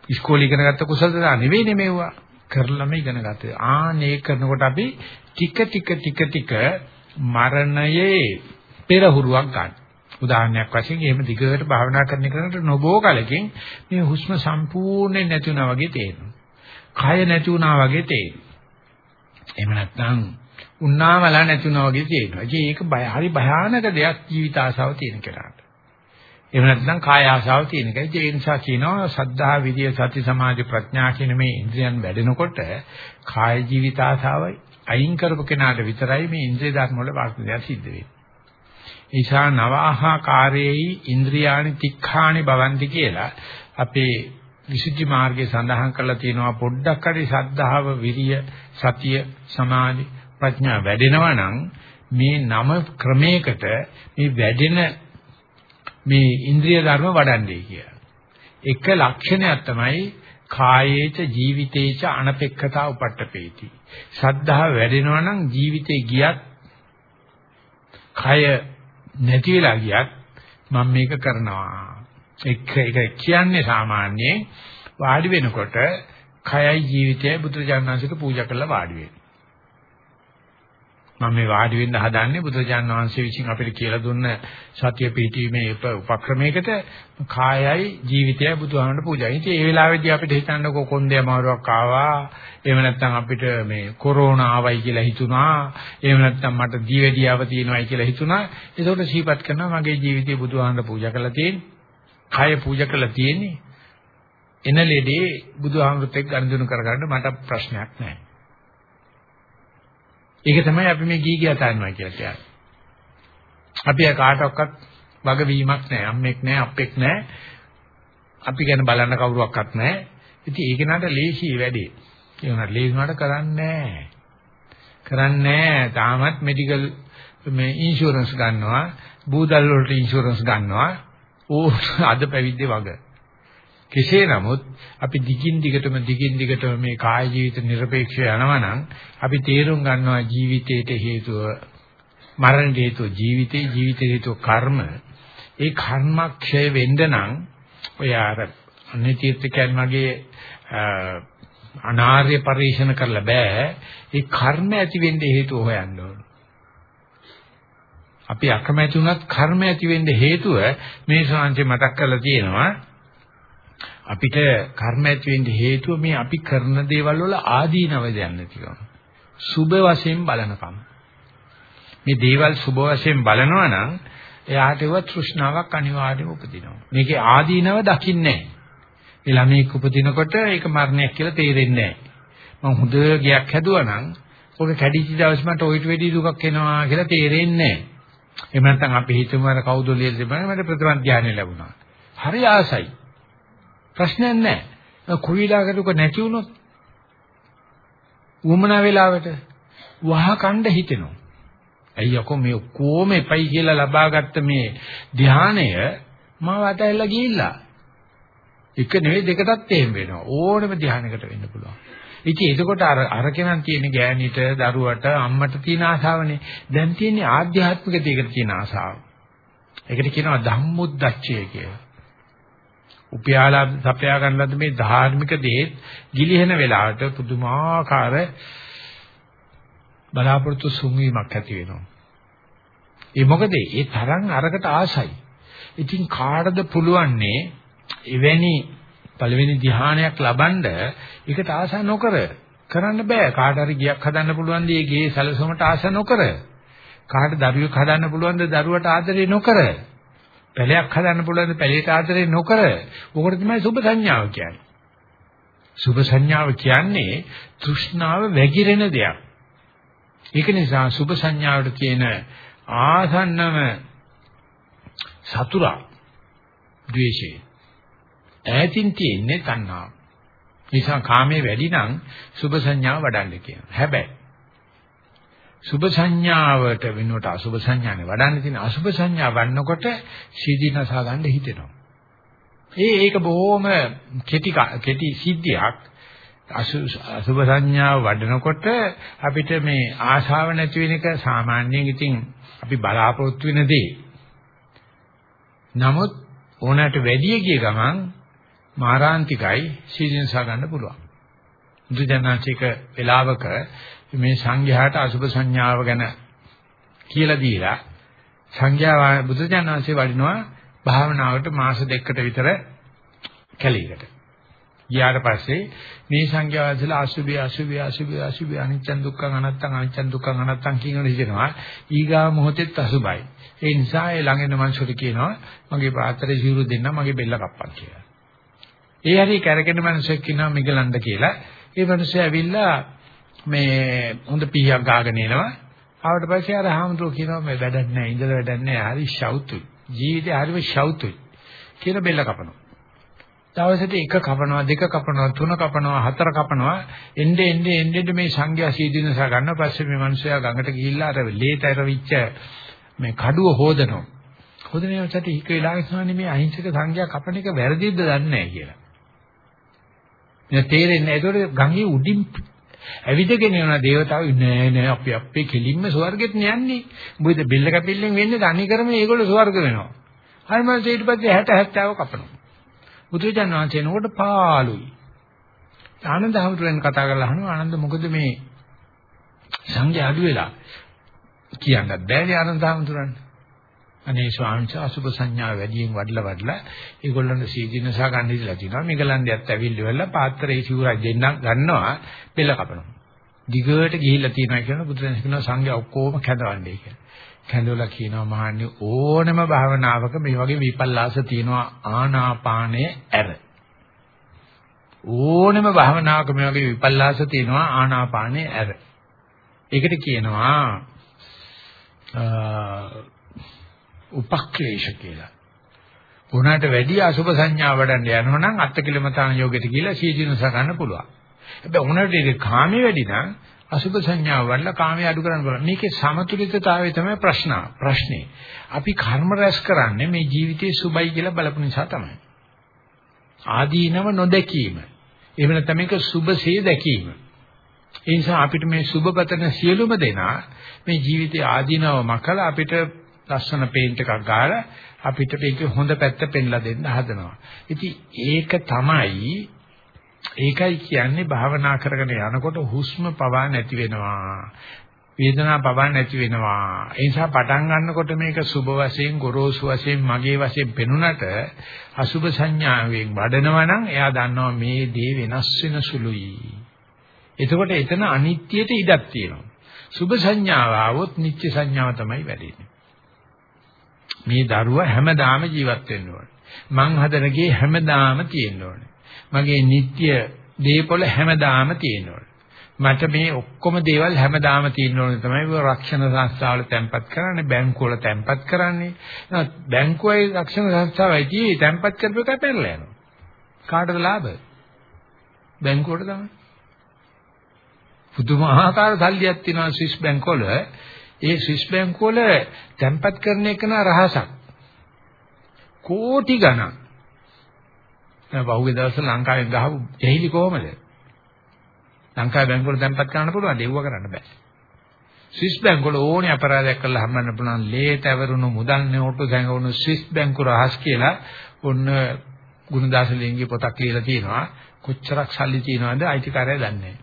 ඉස්කෝලේ ඉගෙන ගත්ත කුසලතා නෙවෙයිනේ මේවා. කරලම ඉගෙන ගත්තේ. ආනේ කරනකොට අපි ටික ටික ටික ටික මරණයේ පෙරහුරුවක් ගන්න. උදාහරණයක් වශයෙන් එහෙම දිගට භාවනා කරන කෙනාට නොබෝ කලකින් මේ හුස්ම සම්පූර්ණයෙන් නැති වුණා වගේ තේරෙනවා. කය නැති වුණා වගේ තේරෙනවා. එහෙම නැත්නම් උන්නාමලා නැතුණා වගේ තියෙනවා. ඉතින් ඒක බය හරි භයානක දෙයක් ජීවිත ආසාව තියෙන කෙනාට. එහෙම නැත්නම් කාය ආසාව තියෙන කෙනා. ඒ නිසා කියනවා සද්ධා විරිය සති සමාධි ප්‍රඥා කියන මේ ඉන්ද්‍රියන් වැඩෙනකොට කාය ජීවිත ආසාව අයින් කරපු කෙනාට විතරයි මේ ඉන්ද්‍රිය ධර්ම වල වාර්තනය සිද්ධ වෙන්නේ. ඊශා නවාහා කාර්යේයි ඉන්ද්‍රියානි තික්ඛානි භවಂತಿ කියලා අපේ විසුද්ධි මාර්ගයේ සඳහන් කරලා තියෙනවා පොඩ්ඩක් හරි සද්ධාව, විරිය, සතිය, සමාධි, ප්‍රඥා වැඩෙනවා නම් මේ නම ක්‍රමයකට මේ වැඩෙන මේ ඉන්ද්‍රිය ධර්ම වඩන්නේ කියලා. එක ලක්ෂණයක් තමයි කායේච ජීවිතේච අනපෙක්ඛතා උපට්ඨපේති. සද්ධාව වැඩෙනවා නම් ජීවිතේ ගියත් කය නැති වෙලා ගියත් මම මේක කරනවා. එක එක කියන්නේ සාමාන්‍යයෙන් වාඩි වෙනකොට කයයි ජීවිතයයි බුදුරජාණන් පූජා කරලා වාඩි වෙනවා. මම මේ වාඩි වෙන්න හදන්නේ බුදුරජාණන් වහන්සේ විසින් අපිට කියලා දුන්න සතිය පිහිටීමේ උපක්‍රමයකට කායයි ජීවිතයයි බුදුහාමරට පූජා. ඉතින් ඒ වෙලාවේදී අපිට හිතන්නකො කොන්දේ අමාරුවක් ආවා. එහෙම නැත්නම් අපිට මේ කොරෝනා ආවයි කියලා හිතුණා. එහෙම නැත්නම් මට දීවැඩියාව තියෙනවායි කියලා හිතුණා. ඒකට සිහිපත් කරනවා මගේ ජීවිතේ බුදුහාමරට පූජා කරලා තියෙන්නේ. කය පූජා කරලා තියෙන්නේ. එන ලෙඩේ බුදුහාමුදුරුත් එක්ක ගනුදෙනු කරගන්න මට ප්‍රශ්නයක් නැහැ. ඒක තමයි අපි මේ ගී ගියා තනනවා කියලා කියන්නේ. අපි කාටවත් වගවීමක් නැහැ. අම්මෙක් නැහැ, අප්පෙක් නැහැ. අපි ගැන බලන්න කවුරුවක්වත් නැහැ. ඉතින් ඒක නට ලේසි වැඩේ. ඒ උනට ලේසි උනට කරන්නේ නැහැ. කරන්නේ නැහැ. තාමත් මෙඩිකල් මේ ඉන්ෂුරන්ස් ගන්නවා, බූදල් වලට ඉන්ෂුරන්ස් ගන්නවා. ඕ අද පැවිද්දේ වග. කෙසේ නමුත් අපි දිගින් දිගටම දිගින් දිගටම මේ කාය ජීවිත নিরপেক্ষව යනවා නම් අපි තේරුම් ගන්නවා ජීවිතයට හේතුව මරණ හේතුව ජීවිතේ ජීවිත හේතුව කර්ම. ඒ කර්මක්ෂය වෙන්න නම් ඔය අර අනේ තීර්ථකයන් වගේ අනාර්ය පරිශන කරලා බෑ. ඒ කර්ම ඇති වෙන්න හේතුව හොයන්න ඕන. අපි අකමැති වුණත් කර්ම ඇති වෙන්න හේතුව මේ ශාන්ති මතක් කරලා තියෙනවා අපිට කර්ම ඇති වෙන්න හේතුව මේ අපි කරන දේවල් වල ආදීනව දැනන්න තියෙනවා. සුබ වශයෙන් බලනකම්. මේ දේවල් සුබ වශයෙන් බලනවා නම් එයාට ඒව තෘෂ්ණාවක් අනිවාර්යයෙන්ම උපදිනවා. මේකේ ආදීනව දකින්නේ නැහැ. ඒ ළමෙක් උපදිනකොට ඒක මරණයක් කියලා තේරෙන්නේ නැහැ. මම හොඳ ගයක් හැදුවා නම් ඔක කැඩිච්ච දවස් මට ඔයිට වැඩි දුකක් එනවා කියලා තේරෙන්නේ නැහැ. එහෙම නැත්නම් අපි හිතමු අර කවුද ලියලා තිබුණා මට ප්‍රථම ධානය ලැබුණා. හරි ආසයි. ප්‍රශ්නයක් නැහැ. කුවිලාකට උක නැති වුණොත් උමනා වෙලාවට වහ කණ්ඩ හිතෙනවා. ඇයි යකෝ මේ කොහොම එපයි කියලා ලබාගත්ත මේ ධානය මාව අතහැරලා ගිහිල්ලා. එක නෙවෙයි දෙකටත් එහෙම වෙනවා. ඕනම ධානයකට වෙන්න පුළුවන්. ඉතින් එතකොට අර අරකෙනන් තියෙන ගෑණිට දරුවට අම්මට තියෙන ආසාවනේ. දැන් තියෙන්නේ ආධ්‍යාත්මික දෙයකට තියෙන ආසාව. ඒකට කියනවා ධම්මුද්දච්චය කියලා. උපයාලා සපයා ගන්නලද මේ ධාර්මික දේ ගිලිහෙන වෙලාවට පුදුමාකාර බලාපොරොත්තු සුන්වීමක් ඇති වෙනවා. ඒ මොකද ඒ තරම් අරකට ආසයි. ඉතින් කාටද පුළුවන්නේ එවැනි පළවෙනි ධ්‍යානයක් ලබනද ඒකට ආස නොකර කරන්න බෑ කාට හරි ගියක් හදන්න පුළුවන් දී ගේ සැලසුමට ආස නොකර කාට දරුවෙක් හදන්න පුළුවන් ද දරුවට ආදරේ නොකර පැලයක් හදන්න පුළුවන් ද පැලයට ආදරේ නොකර ඕකට තමයි සුභ සංඥාව කියන්නේ සුභ සංඥාව කියන්නේ තෘෂ්ණාව වැగిරෙන දෙයක් ඒක නිසා සුභ සංඥාවට කියන ආසන්නම සතුරා ද්වේෂය ඈතින් තියෙන්නේ තණ්හාව. නිසා කාමයේ වැඩි නම් සුභ සංඥාව වඩන්න කියනවා. හැබැයි සුභ සංඥාවට වෙනුවට අසුභ සංඥානේ වඩන්න තියෙන අසුභ සංඥා වන්නකොට සීදීනසා ගන්න හිතෙනවා. ඒ ඒක බොහොම කෙටි කෙටි සිද්ධියක්. අසුභ සංඥාව වඩනකොට අපිට මේ ආශාව නැති වෙන එක සාමාන්‍යයෙන් ඉතින් අපි බලාපොරොත්තු වෙන දේ. නමුත් ඕනෑමට වැඩි ගිය ගමන් මාරාන්තිකයි සීලෙන්සා ගන්න පුළුවන්. බුදුජානනාචික වෙලාවක මේ සංඝයාට අසුභ සංඥාව ගැන කියලා දීලා සංඝයා බුදුජානනාංශේ වඩිනවා භාවනාවට මාස දෙකකට විතර කැලීකට. ගියාට පස්සේ මේ සංඛ්‍යා වහන්සේලා අසුභය අසුභය අසුභය අසුභය අනිච්ච දුක්ඛං අනත්තං අනිච්ච දුක්ඛං අනත්තං කියනකොට හිතෙනවා ඊගා මොහොතෙත් අසුභයි. ඒ නිසා ඒ ළඟ එන මනුස්සයට කියනවා මගේ පාත්‍රය සිවුරු දෙන්න මගේ බෙල්ල කප්පන් කියලා. ඒ හරි කැරකෙන මිනිස්සෙක් ඉන්නවා මිගලන්ද කියලා. ඒ මිනිස්සයා ඇවිල්ලා මේ හොඳ පීයක් ගාගෙන එනවා. ආවට පස්සේ අර හාමුදුරුවෝ කියනවා මේ වැඩක් නැහැ ඉඳලා වැඩක් නැහැ හරි ෂවුතුයි. ජීවිතේ හරිම ෂවුතුයි. කියලා බෙල්ල කපනවා. දවසට එක කපනවා දෙක කපනවා තුන කපනවා හතර කපනවා එnde එnde එnde මේ සංඝයා සීදීනස ගන්න පස්සේ මේ මිනිස්සයා ගඟට ගිහිල්ලා අර ලේතර විච්ච මේ කඩුව හොදනවා හොදන යනකොට හික වෙලාවෙ සානේ මේ අහිංසක සංඝයා කපන එක වැරදිද දන්නේ නැහැ කියලා මම තේරෙන්නේ නැහැ ඒතකොට ගඟේ උඩින් ඇවිදගෙන යන දේවතාවෝ නෑ නෑ අපි අපේ කෙලින්ම ස්වර්ගෙට යන්නේ මොකද බෙල්ල කැපිල්ලෙන් වෙන්නේ තනි කරම ඒගොල්ලෝ ස්වර්ග වෙනවා හරි මම ඊට පස්සේ 60 70 කපනවා බුදුරජාණන් වහන්සේ නෝට පාළුයි. ආනන්ද හැමතුරෙන් කතා කරලා අහනවා ආනන්ද මොකද මේ සංඝයා අඩු වෙලා කියන්නත් බෑනේ ආනන්ද හැමතුරන්. අනේ ස්වාමීන් වහන්සේ අසුබ සංඥා වැඩියෙන් වඩලා වඩලා ඒගොල්ලන්ට සීදීනසා ගන්න ඉඳලා තිනවා. මේගලන්ඩියත් ඇවිල්ලි වෙලා පාත්‍රයේ සිවුරක් දෙන්නම් ගන්නවා බෙල්ල කපනවා. දිගට ගිහිල්ලා තියනවා කියන බුදුරජාණන් කියනවා සංඝයා ඔක්කොම කැඳවන්නේ කියලා. කැඳවලා කියනවා මහන්නේ ඕනම භාවනාවක මේ වගේ විපල්ලාස තියෙනවා ආනාපානය ඇර. ඕනම භාවනාවක මේ වගේ විපල්ලාස තියෙනවා ආනාපානය ඇර. ඒකට කියනවා උපක්ලේශ කියලා. උනාට වැඩි අසුභ සංඥා වඩන්න යනවනම් අත්කිලමතාන යෝගයට කියලා සීජිනස ගන්න පුළුවන්. හැබැයි උනාට ඒක කාමේ වැඩි නම් අසුභ සංඥාව වඩලා කාමයේ අඩු කරන්න බලන්න. මේකේ සමතුලිතතාවය තමයි ප්‍රශ්න. ප්‍රශ්නේ. අපි කර්ම රැස් කරන්නේ මේ ජීවිතයේ සුබයි කියලා බලපු නිසා තමයි. ආදීනව නොදැකීම. එහෙම නැත්නම් මේක සුබසේ දැකීම. ඒ නිසා අපිට මේ සුබපතන සියලුම දෙනා මේ ජීවිතයේ ආදීනව මකලා අපිට ලස්සන පේන්ට් එකක් ගාලා අපිට මේක හොඳ පැත්ත පෙන්ලා දෙන්න හදනවා. ඉතින් ඒක තමයි ඒකයි කියන්නේ භාවනා කරගෙන යනකොට හුස්ම පවා නැති වෙනවා. වේදනා පවා නැති වෙනවා. ඒ නිසා පටන් ගන්නකොට මේක සුබ වශයෙන්, ගොරෝසු වශයෙන්, මගේ වශයෙන් පෙනුනට අසුබ සංඥාවෙන් වඩනවා නම් එයා දන්නවා මේ දේ වෙනස් වෙන සුළුයි. එතකොට එතන අනිත්‍යයට ඉඩක් තියෙනවා. සුබ සංඥාව આવොත් නිත්‍ය සංඥාව තමයි වැඩෙන්නේ. මේ දරුවා හැමදාම ජීවත් වෙන්න ඕනේ. මං හදනගේ හැමදාම තියෙන්න ඕනේ. මගේ නිත්‍ය දේපොළ හැමදාම තියෙනවා. මට මේ ඔක්කොම දේවල් හැමදාම තියෙන්න ඕනේ තමයි ඔය රක්ෂණ සංස්ථාවල තැන්පත් කරන්නේ බැංකුවල තැන්පත් කරන්නේ. බැංකුවයි රක්ෂණ සංස්ථාවයි tie තැන්පත් කරපු එක පෙරලා යනවා. කාටද ලාභ? බැංකුවට තමයි. පුදුමාකාර සල්ලියක් තියෙනවා ස්විස් බැංකුවල. ඒ ස්විස් බැංකුවල තැන්පත් කරන එක න රහසක්. කෝටි ගණන් බහුවේ දවස්වල ලංකාවෙන් ගහපු දෙහිලි කොහමද? ලංකාවේ බැංකුවල තැන්පත් කරන්න පුළුවන් දෙව්ව කරන්න බෑ. ස්විස් බැංකුවල ඕනේ අපරාධයක් කරලා හම්බන්න පුළුවන් ලේට ඇවරුණු මුදල් නෝට්ටු සංගවුණු ස්විස් බැංකුව රහස් කියලා ඔන්න ගුණදාස ලෙන්ගේ පොතක් ලියලා තියෙනවා. කොච්චරක් සල්ලි තියනවද අයිතිකාරය දන්නේ නැහැ.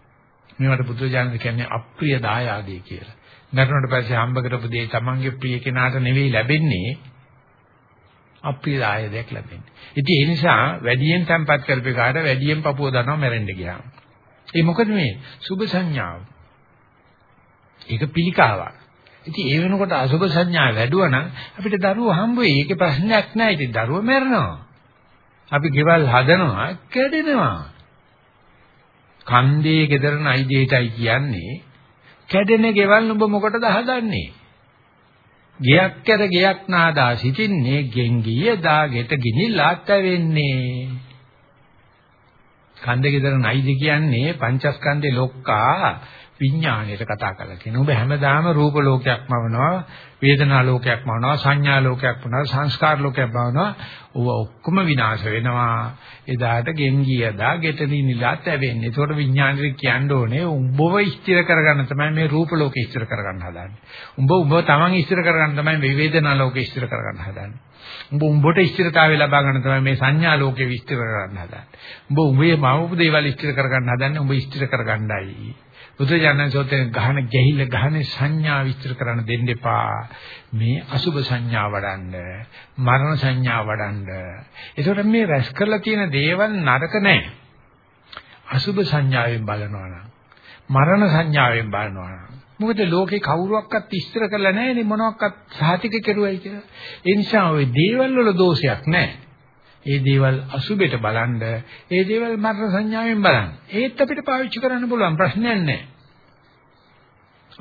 මේවට බුදුරජාණන් කියන්නේ අප්‍රිය දායාදේ කියලා. මරණයට පස්සේ හම්බ කරපු දේ තමන්ගේ ප්‍රිය කෙනාට නෙවෙයි ලැබෙන්නේ අප්‍රිය ආයදයක් ලැබෙන්නේ. ඉතින් ඒ නිසා වැඩියෙන් තැම්පත් කරපේ කාට වැඩියෙන් පපුව දනවා මැරෙන්න ගියාම. ඒ මොකද මේ සුභ සංඥාව. ඒක පිළිකාවක්. ඉතින් ඒ වෙනකොට අසුභ සංඥා වැඩුවා නම් අපිට දරුවෝ හම්බ වෙයි. ඒකේ ප්‍රශ්නයක් නැහැ. ඉතින් දරුවෝ මැරෙනවා. අපි ගෙවල් හදනවා කැඩෙනවා. කන්දේ ගෙදර නයි දෙයටයි කියන්නේ කැඩෙන ගෙවල් නුඹ මොකටද හදන්නේ? ගයක් කර ගයක් නාදා සිටින්නේ ගෙන් ගිය දාගෙට ගිනිලාත් වෙන්නේ කන්ද ගෙදර නයිද කියන්නේ පංචස්කන්ධේ ලොක්කා විඥාණයට කතා කරලා කියනවා. ඔබ හැමදාම රූප ලෝකයක්ම වනවා, වේදනා ලෝකයක්ම වනවා, සංඥා ලෝකයක්ම වනවා, සංස්කාර ලෝකයක්ම වනවා. ඔව ඔක්කොම විනාශ වෙනවා. එදාට ගෙන් ගියදා ගෙටදී නිලාත් ඇවෙන්නේ. ඒකට විඥාණයට කියන්න ඕනේ උඹව ස්ථිර කරගන්න තමයි මේ රූප ලෝකෙ ස්ථිර කරගන්න හදන්නේ. උඹ උඹ තමන් ස්ථිර කරගන්න තමයි මේ වේදනා ලෝකෙ ස්ථිර කරගන්න හදන්නේ. උඹ උඹට ස්ථිරතාවය ලබා ගන්න තමයි මේ සංඥා ලෝකෙ විස්තර කරගන්න හදන්නේ. උඹ උඹේ මවපු දේවල් ස්ථිර කරගන්න හදන්නේ උඹ ස්ථිර කරගන්නයි. බුදුජානක සෝතෙන් ගහන ගැහිල්ල ගහනේ සංඥා විස්තර කරන්න දෙන්න එපා. මේ අසුබ සංඥා වඩන්න, මරණ සංඥා වඩන්න. ඒකට මේ රැස් කරලා තියෙන දේවල් නරක නැහැ. අසුබ සංඥාවෙන් බලනවා නම්, මරණ සංඥාවෙන් බලනවා නම්. මොකද ලෝකේ කවුරුවක්වත් ඉස්තර කරලා නැහැ නේ මොනවාක්වත් සාතික කෙරුවයි කියලා. ඒ නිසා ওই දේවල් වල දෝෂයක් නැහැ. ඒ දේවල් අසුබෙට බලන්න, ඒ දේවල් මරණ සංඥාවෙන් බලන්න. ඒත් අපිට පාවිච්චි කරන්න පුළුවන් ප්‍රශ්නයක් නැහැ.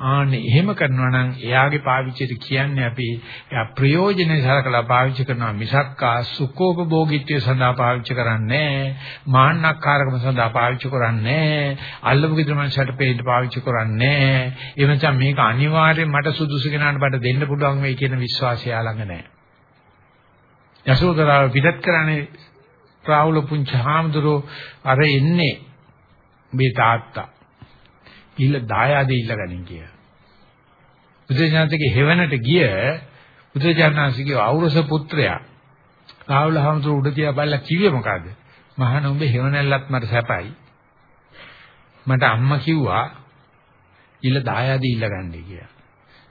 ආන්නේ එහෙම කරනවා නම් එයාගේ පාවිච්චියට කියන්නේ අපි එයා ප්‍රයෝජනෙ සලකලා පාවිච්චි කරනවා මිසක් සුඛෝපභෝගීත්වය සඳහා පාවිච්චි කරන්නේ මාන්නක්කාරකම සඳහා පාවිච්චි කරන්නේ අල්ලපු ගෙදර මනසට පෙන්න පාවිච්චි කරන්නේ එහෙම නැත්නම් මේක අනිවාර්යෙන් මට සුදුසු කෙනාට බඩ දෙන්න පුළුවන් වෙයි කියන විශ්වාසය ළඟ නැහැ යසෝදරාව පිටත් කරන්නේ රාහුල පුංචි හාමුදුරුවෝ අර එන්නේ මේ තාත්තා ඉල්ල දායාදේ ඉල්ලගනින් කිය. බුදුජානකගේ හේවනට ගිය බුදුජානනාංශගේ අවුරස පුත්‍රයා රාහුල හාමුදුරුවෝ උඩ තියා බලලා කිව්වේ මොකද්ද? මහණ උඹ හේවනල්ලත් මට සැපයි. මට අම්මා කිව්වා ඉල්ල දායාදේ ඉල්ලගන්නේ කියලා.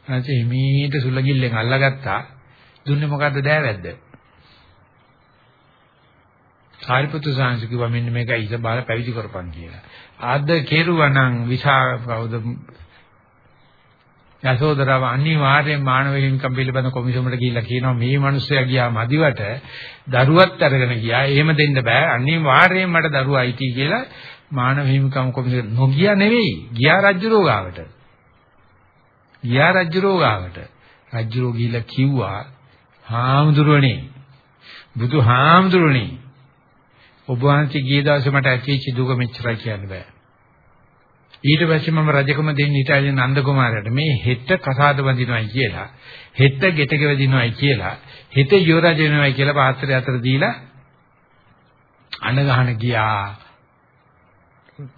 ඊට හිමීට සුලගිල්ලෙන් අල්ලගත්තා. දුන්නේ මොකද්ද දෑවැද්ද? සාරිපුත්‍ර සාංශ කිව්වා මෙන්න මේක ඉස බාල පැවිදි කරපන් කියලා. ආද්ද කෙරුවනම් විසා කවුද යසෝදරාව අනිවාර්යෙන් මානව හිමිකම් පිළිබඳ කොමිසමකට ගිහිල්ලා කියනවා මේ මිනිස්සයා ගියා මදිවට දරුවත් අරගෙන ගියා. එහෙම දෙන්න බෑ. අනිවාර්යෙන් මට දරුවා අයිති කියලා මානව හිමිකම් කොමිසම නොගියා නෙවෙයි. ගියා රජුරෝ ගාවට. ගියා රජුරෝ ගාවට. රජුරෝ ගිහිල්ලා කිව්වා හාමුදුරනේ බුදු හාමුදුරනේ ඔබ වහන්සේ ගිය දවසේ මට ඇතිවෙච්ච දුක මෙච්චරයි කියන්න බෑ. ඊට පස්සේ මම රජකම දෙන්න හිටාගෙන නන්ද කුමාරයාට මේ හෙට කසාද බඳිනවයි කියලා හෙට ගෙටක වදිනවයි කියලා හෙට යුවරජ වෙනවයි කියලා පාත්‍රය අතර දීලා අණ ගහන ගියා.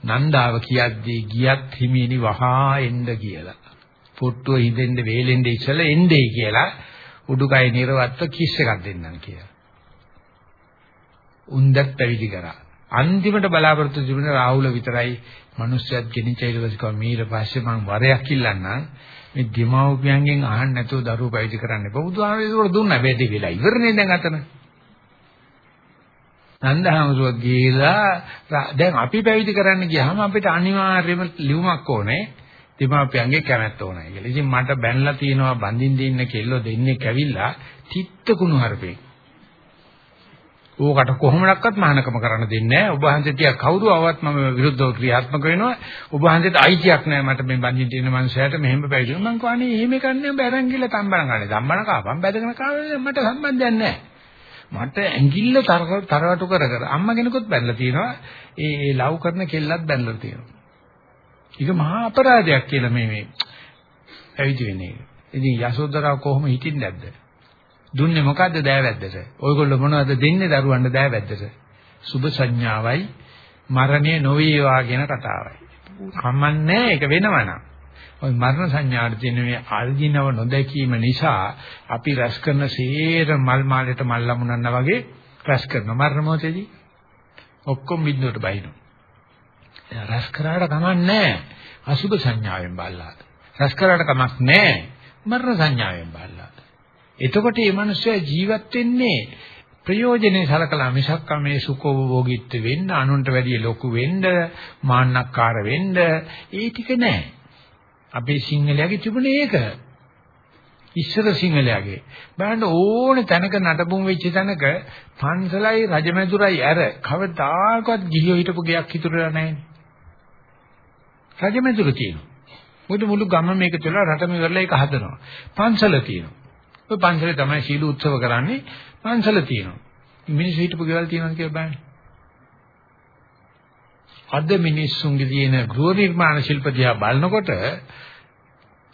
නන්දාව කියද්දී ගියත් හිමිනි වහා එන්න කියලා. පොට්ටුව හිඳෙන්න වේලෙන්න ඉස්සලා එන්නේ කියලා උඩුකය නිර්වත්ව කිස් එකක් දෙන්නම් කියලා. උන්දත් පැවිදි කරා. අන්තිමට බලාපොරොත්තු තිබුණේ රාහුල විතරයි. මිනිස්සුත් ගෙනිච්ච ඊට පස්සේ කව මීට පස්සේ මම වරයක් ඉල්ලන්නම්. මේ දෙමව්පියන්ගෙන් අහන්න නැතුව දරුවෝ පැවිදි කරන්න එපා. බුදුහාමරේ ඒක දුන්නා බෙදි වෙලා. ඉවරනේ දැන් අතන. නන්දහමසුව ගිහලා දැන් අපි පැවිදි කරන්න ගියාම අපිට අනිවාර්යයෙන්ම ලියුමක් ඕනේ. දෙමාපියන්ගේ කැමැත්ත ඕනයි කියලා. ඉතින් මට බැනලා තියෙනවා බඳින්න ඉන්න කෙල්ලෝ දෙන්නේ කැවිලා තිත්ත කුණු හරපේ. ඕකට කොහොමඩක්වත් මහානකම කරන්න දෙන්නේ නැහැ. ඔබ වහන්සේ තියා කවුරු ආවත් මම විරුද්ධව ක්‍රියාත්මක වෙනවා. ඔබ වහන්සේට අයිතියක් නැහැ මට මේ බඳින්න තියෙන මනුස්සයාට මෙහෙම පැවිදි වෙනවා. මං කවන්නේ එහෙම කන්නේ බැරන් ගිහලා තම්බන ගන්නේ. ධම්මන කාපම් බැදගෙන කාවේ මට සම්බන්ධයක් නැහැ. මට ඇඟිල්ල තරවටු කර කර අම්මා කෙනෙකුත් බැලලා තියෙනවා. ඒ ඒ ලව් කරන කෙල්ලත් බැලලා තියෙනවා. ඒක මහා අපරාධයක් කියලා මේ මේ පැවිදි වෙන්නේ. ඉතින් යසෝදරාව කොහොම හිටින්නේ නැද්ද? දුන්නේ මොකද්ද දෑවැද්දට? ඔයගොල්ලෝ මොනවද දෙන්නේ දරුවන්ට දෑවැද්දට? සුභ සංඥාවයි මරණය නොවේවා කියන කතාවයි. කමන්නේ ඒක වෙනවනම්. ඔය මරණ සංඥාට තියෙන මේ අල්ජිනව නොදැකීම නිසා අපි රැස් කරන සේර මල් මාලයට මල් ලැබුණා වගේ රැස් කරන මරණ මොහොතේදී ඔක්කොම බින්දුවට බහිනවා. රැස් කරාට කමක් නැහැ. අසුභ සංඥාවෙන් බල්ලාද. රැස් කරාට කමක් නැහැ. මරණ සංඥාවෙන් බල්ලාද. එතකොට මේ මිනිස්සයා ජීවත් වෙන්නේ ප්‍රයෝජනේ සලකලා මිසක් මේ සුඛෝභෝගීත්ව වෙන්න අනුන්ට වැඩිය ලොකු වෙන්න මාන්නක්කාර වෙන්න ඒ ටික නෑ. අපේ සිංහලයාගේ තිබුණේ ඒක. ඉස්සර සිංහලයාගේ. බලන්න ඕනේ තැනක නටබුන් වෙච්ච තැනක පන්සලයි රජමැදුරයි ඇර කවදාකවත් ගිහියෝ හිටපු ගයක් ඉතුරුලා නැහැ රජමැදුර තියෙනවා. මොකද මුළු ගම මේක තුළ රටම ඉවරලා ඒක හදනවා. පන්සල තියෙනවා. ඔය පන්සලේ තමයි සීල උත්සව කරන්නේ. පන්සල තියෙනවා. මිනිස්සු හිටපු ගෙවල් තියෙනවා කියලා බලන්න. අද මිනිස්සුන්ගේ තියෙන ගෘහ නිර්මාණ ශිල්ප දිහා බලනකොට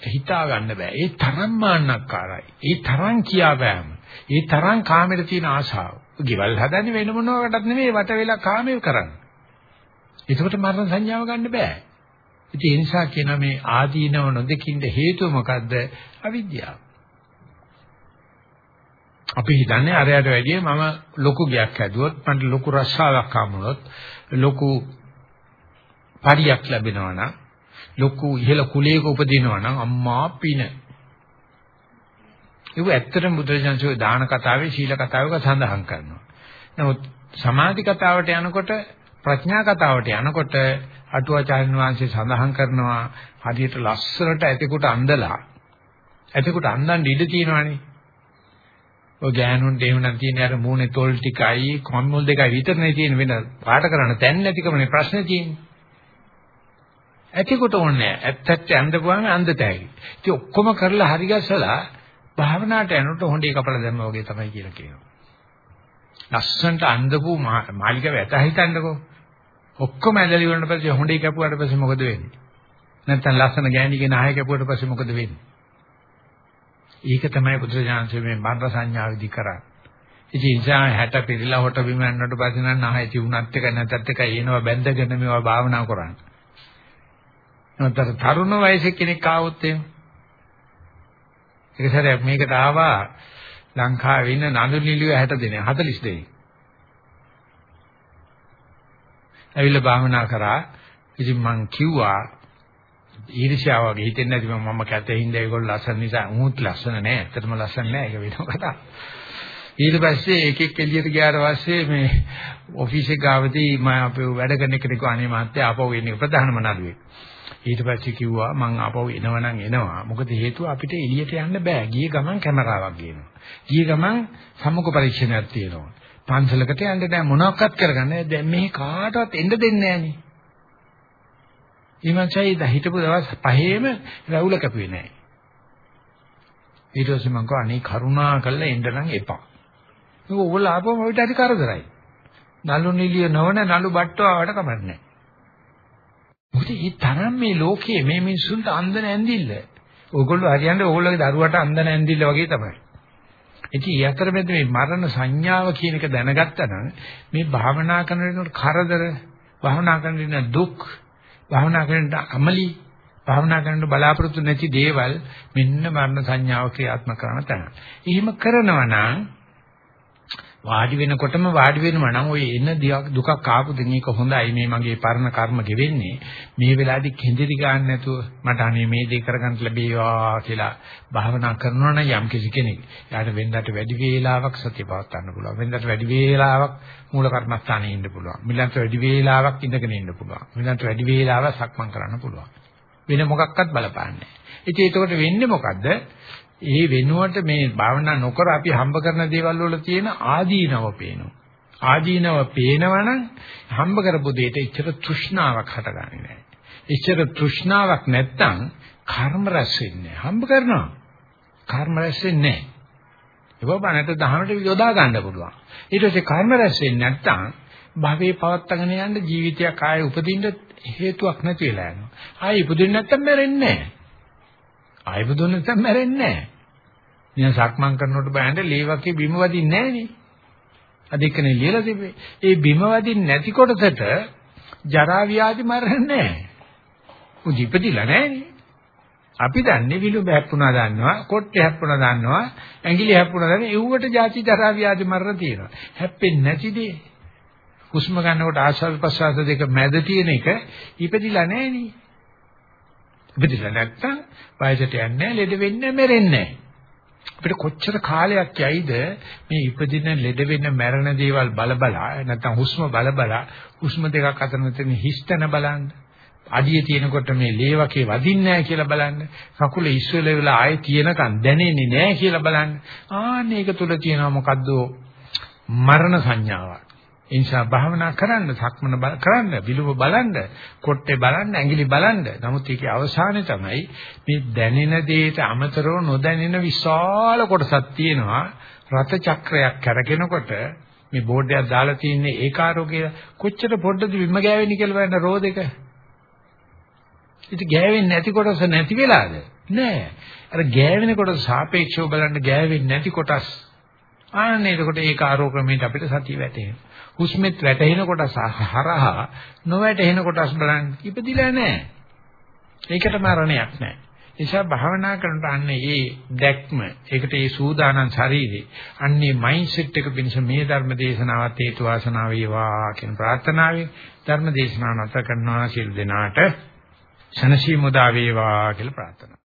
හිතා ගන්න බෑ. ඒ තරම් මාන්නක්කාරයි. ඒ තරම් කියාපෑම. ඒ තරම් කාමෙට තියෙන ආශාව. ගෙවල් හදන්නේ වෙන මොනවාකටත් නෙමෙයි වට වෙලා කාමයේ කරන්නේ. ඒකට මරණ සංඥාව ගන්න බෑ. ඉතින් ඒ නිසා කියන මේ ආදීනව නොදකින්ද හේතුව මොකද්ද? අවිද්‍යාව. අපි හිතන්නේ අරයට වැඩිය මම ලොකු ගයක් හැදුවොත් මට ලොකු රස්සාවක් හම්බුනොත් ලොකු පරියක් ලැබෙනවා නම් ලොකු ඉහළ කුලයක උපදිනවා නම් අම්මා පින. ඒක ඇත්තටම බුදුරජාණන්සේ දාන කතාවේ ශීල කතාවක සඳහන් කරනවා. නමුත් සමාධි කතාවට යනකොට ප්‍රඥා කතාවට යනකොට අටුවාචාර්යන් වහන්සේ සඳහන් කරනවා හරියට ලස්සනට ඇතෙකුට අඳලා ඇතෙකුට අඳන් ඉඩ තියෙනවානේ ඔය ගෑනුන්ට එහෙම නම් තියෙන අර මූණේ තොල් ටිකයි කොම්මුල් දෙකයි විතරනේ තියෙන වෙන පාට කරන්න තැන් නැතිකමනේ ප්‍රශ්නේ තියෙන්නේ. ඇතිකොට ඕනේ නැහැ. ඇත්ත ඇත්ත ඇඳපුවාම අන්දතෑයි. ඉතින් ඔක්කොම කරලා හරි ගස්සලා භාවනාවට යනකොට හොඬේ කපලා දැම්මා වගේ තමයි කියලා කියනවා. ලස්සන්ට අඳපු මාලිකාව ඇත හිතන්නකෝ. ඔක්කොම ඇදලි වුණාට පස්සේ හොඬේ කැපුවාට පස්සේ මොකද වෙන්නේ? නැත්තම් ලස්සන ගෑණිගේ නාය කැපුවට පස්සේ මොකද වෙන්නේ? ඒක තමයි බුදුරජාණන්සේ මේ මරණ සංඥා විදි කරන්නේ. ඉතින් ඉන්සාව 60 පිළිලා හොට බිම යනකොට පස්සේ නම් නැහැ තියුණත් එක නැතත් එක එනවා බැඳගෙන මේවා භාවනා කරන්නේ. නැත්නම් තරුණ වයසේ කෙනෙක් ආවොත් එහෙම. ඒක සරයක් මේකට ආවා ලංකාවේ ඉන්න නඳු නිලිය 60 දෙනෙක් 40 දෙනෙක්. ඇවිල්ලා භාවනා කරා. ඉතින් මං කිව්වා ඊර්ෂ්‍යාව වගේ හිතෙන්නේ නැති මම කැතේ හින්දා ඒගොල්ලෝ ලස්සන නිසා උමුත් ලස්සන නෑ. ඇත්තටම ලස්සන නෑ. ඒක වෙනම කතාවක්. ඊට පස්සේ එකෙක් එළියට ගියාට පස්සේ මේ ඔෆිස් එක ගාවදී මම අපේ වැඩ කරන කෙනෙක් අනේ මහත්තයා ආපහු එන්නේ ප්‍රධානම නළුවෙක්. ඊට පස්සේ කිව්වා මං ආපහු එනවනම් එනවා. මොකද හේතුව අපිට එළියට යන්න බෑ. ගියේ ගමන් කැමරාවක් ගේනවා. ගියේ ගමන් සම්මුඛ පරීක්ෂණයක් තියෙනවා. පන්සලකට යන්න බෑ මොනවක්වත් කරගන්න. දැන් මේ කාටවත් එන්න දෙන්නේ නෑනේ. ඊමණයි දා හිටපු දවස් පහේම රැවුල කැපුවේ නෑ. ඊට පස්සේ මං කිව්වා අනේ කරුණා කරලා එන්න නම් එපා. ඒක ඕගොල්ලෝ ආපුවම ඔයිට හරි කරදරයි. නලු නිලිය නොවන නලු බට්ටුවාවට කමන්නේ මොකද මේ තරම් මේ ලෝකයේ මේ මිනිසුන්ට අන්දන ඇඳිල්ල. ඕගොල්ලෝ හරියන්නේ ඕගොල්ලෝගේ දරුවට අන්දන ඇඳිල්ල වගේ තමයි. ඉතින් ඒ අතරමැද මේ මරණ සංඥාව කියන එක දැනගත්තා නම් මේ භාවනා කරනකොට කරදර, භාවනා කරන දුක්, භාවනා කරන අමලි, භාවනා කරන බලාපොරොත්තු නැති දේවල් මෙන්න මරණ සංඥාව ක්‍රියාත්මක කරන තැන. එහෙම කරනවා නම් වාඩි වෙනකොටම වාඩි වෙනවා නම් ඔය එන දුකක් ආපු දෙන එක හොඳයි මේ මගේ පරණ කර්ම ගෙවෙන්නේ. මේ වෙලාවේදී කෙඳිරි ගන්න නැතුව මට අනේ මේ දේ කරගන්න ලැබේවා කියලා භාවනා කරනවා නම් යම් කිසි කෙනෙක් යාට වෙනදාට වැඩි වේලාවක් සතිය පවත්වන්න පුළුවන්. වෙනදාට වැඩි වේලාවක් මූල කර්මස්ථානයේ ඉන්න පුළුවන්. මිලන්ට වැඩි වේලාවක් ඉඳගෙන ඉන්න පුළුවන්. මිලන්ට වැඩි වේලාවක් සක්මන් කරන්න පුළුවන්. වෙන මොකක්වත් බලපාන්නේ නැහැ. ඉතින් ඒකට වෙන්නේ මොකද්ද? ඒ වෙනුවට මේ භාවනා නොකර අපි හම්බ කරන දේවල් වල තියෙන ආදීනව පේනවා. ආදීනව පේනවනම් හම්බ කරපු දෙයට ඉච්ඡර තෘෂ්ණාවක් හටගන්නේ නැහැ. ඉච්ඡර තෘෂ්ණාවක් නැත්තම් කර්ම රැස් වෙන්නේ හම්බ කරනවා. කර්ම රැස් වෙන්නේ නැහැ. ඒක බණට දහමට යොදා ගන්න පුළුවන්. ඊට පස්සේ කර්ම රැස් වෙන්නේ නැත්තම් භවයේ පවත්තගෙන යන්න ජීවිතයක් ආයේ උපදින්න හේතුවක් නැති වෙලා යනවා. ආයේ උපදින්න නැත්තම් මැරෙන්නේ නැහැ. ආයේ උපදින්න නැත්තම් මැරෙන්නේ නැහැ. නිකන් සක්මන් කරනකොට බෑන්ඩ ලේවකේ බිම වදින්නේ නැහනේ. අද එක්කනේ ලියලා තිබේ. ඒ බිම වදින්නේ නැති කොටසට ජරා ව්‍යාධි මරන්නේ නැහැ. උන් ඉපදිලා නැහනේ. අපි දන්නේ විලුඹ හැප්පුණා දන්නවා, කොට්ටේ හැප්පුණා දන්නවා, ඇඟිලි හැප්පුණා දන්නවා. ඒවට ಜಾති ජරා ව්‍යාධි මරණ තියෙනවා. හැප්පෙන්නේ නැතිදී හුස්ම ගන්නකොට ආශ්වාස ප්‍රශ්වාස දෙක මැද තියෙන එක ඉපදිලා නැහනේ. ඉපදිලා නැත්තම් වයසට යන්නේ නැහැ, ලෙඩ වෙන්නේ නැහැ, මැරෙන්නේ නැහැ. අපිට කොච්චර කාලයක් යයිද මේ ඉපදින ලෙඩ වෙන මැරෙන දේවල් බලබලා නැත්නම් හුස්ම බලබලා හුස්ම දෙකක් අතර තියෙන හිස්තන බලන්න. අඩිය තියෙනකොට මේ ලේවකේ වදින්නේ නැහැ කියලා බලන්න. කකුල ඉස්සෙල වෙලා ආයේ තියෙනකන් දැනෙන්නේ නැහැ කියලා බලන්න. ආන්නේ ඒක තුල තියෙනවා මොකද්ද? මරණ සංඥාවක්. ඒ නිසා භාවනා කරන්න, සක්මන කරන්න, විලුඹ බලන්න, කොට්ටේ බලන්න, ඇඟිලි බලන්න. නමුත් ඒකේ අවසානය තමයි මේ දැනෙන දෙයට අමතරව නොදැනෙන විශාල කොටසක් තියෙනවා. රත චක්‍රයක් කරගෙනකොට මේ බෝඩ් එකක් දාලා තින්නේ ඒකාරෝගය කොච්චර පොඩ්ඩද විම ගෑවෙන්නේ කියලා බලන්න රෝදෙක. ඉතින් ගෑවෙන්නේ නැති කොටස නැති වෙලාද? නෑ. අර ගෑවෙන කොටස සාපේක්ෂව බලන්න ගෑවෙන්නේ නැති කොටස්. ආන්නේ එතකොට ඒක ආරෝක්‍රමයට අපිට සතිය වැටෙනවා. හුස්මෙත් වැටෙන කොටස හරහා නොවැටෙන කොටස් බලන්න ඉපදිලා නැහැ. ඒකට මරණයක් නැහැ. නිසා භාවනා කරනකොට අන්නේ ඒ දැක්ම ඒකට ඒ සූදානම් ශරීරේ අන්නේ මයින්ඩ්සෙට් එක පිණිස මේ ධර්ම දේශනාවත් හේතු වාසනා වේවා කියන ප්‍රාර්ථනාවෙන් ධර්ම දේශනාව නැත කරනවා සියලු දෙනාට ශනසි මුදා වේවා කියලා ප්‍රාර්ථනා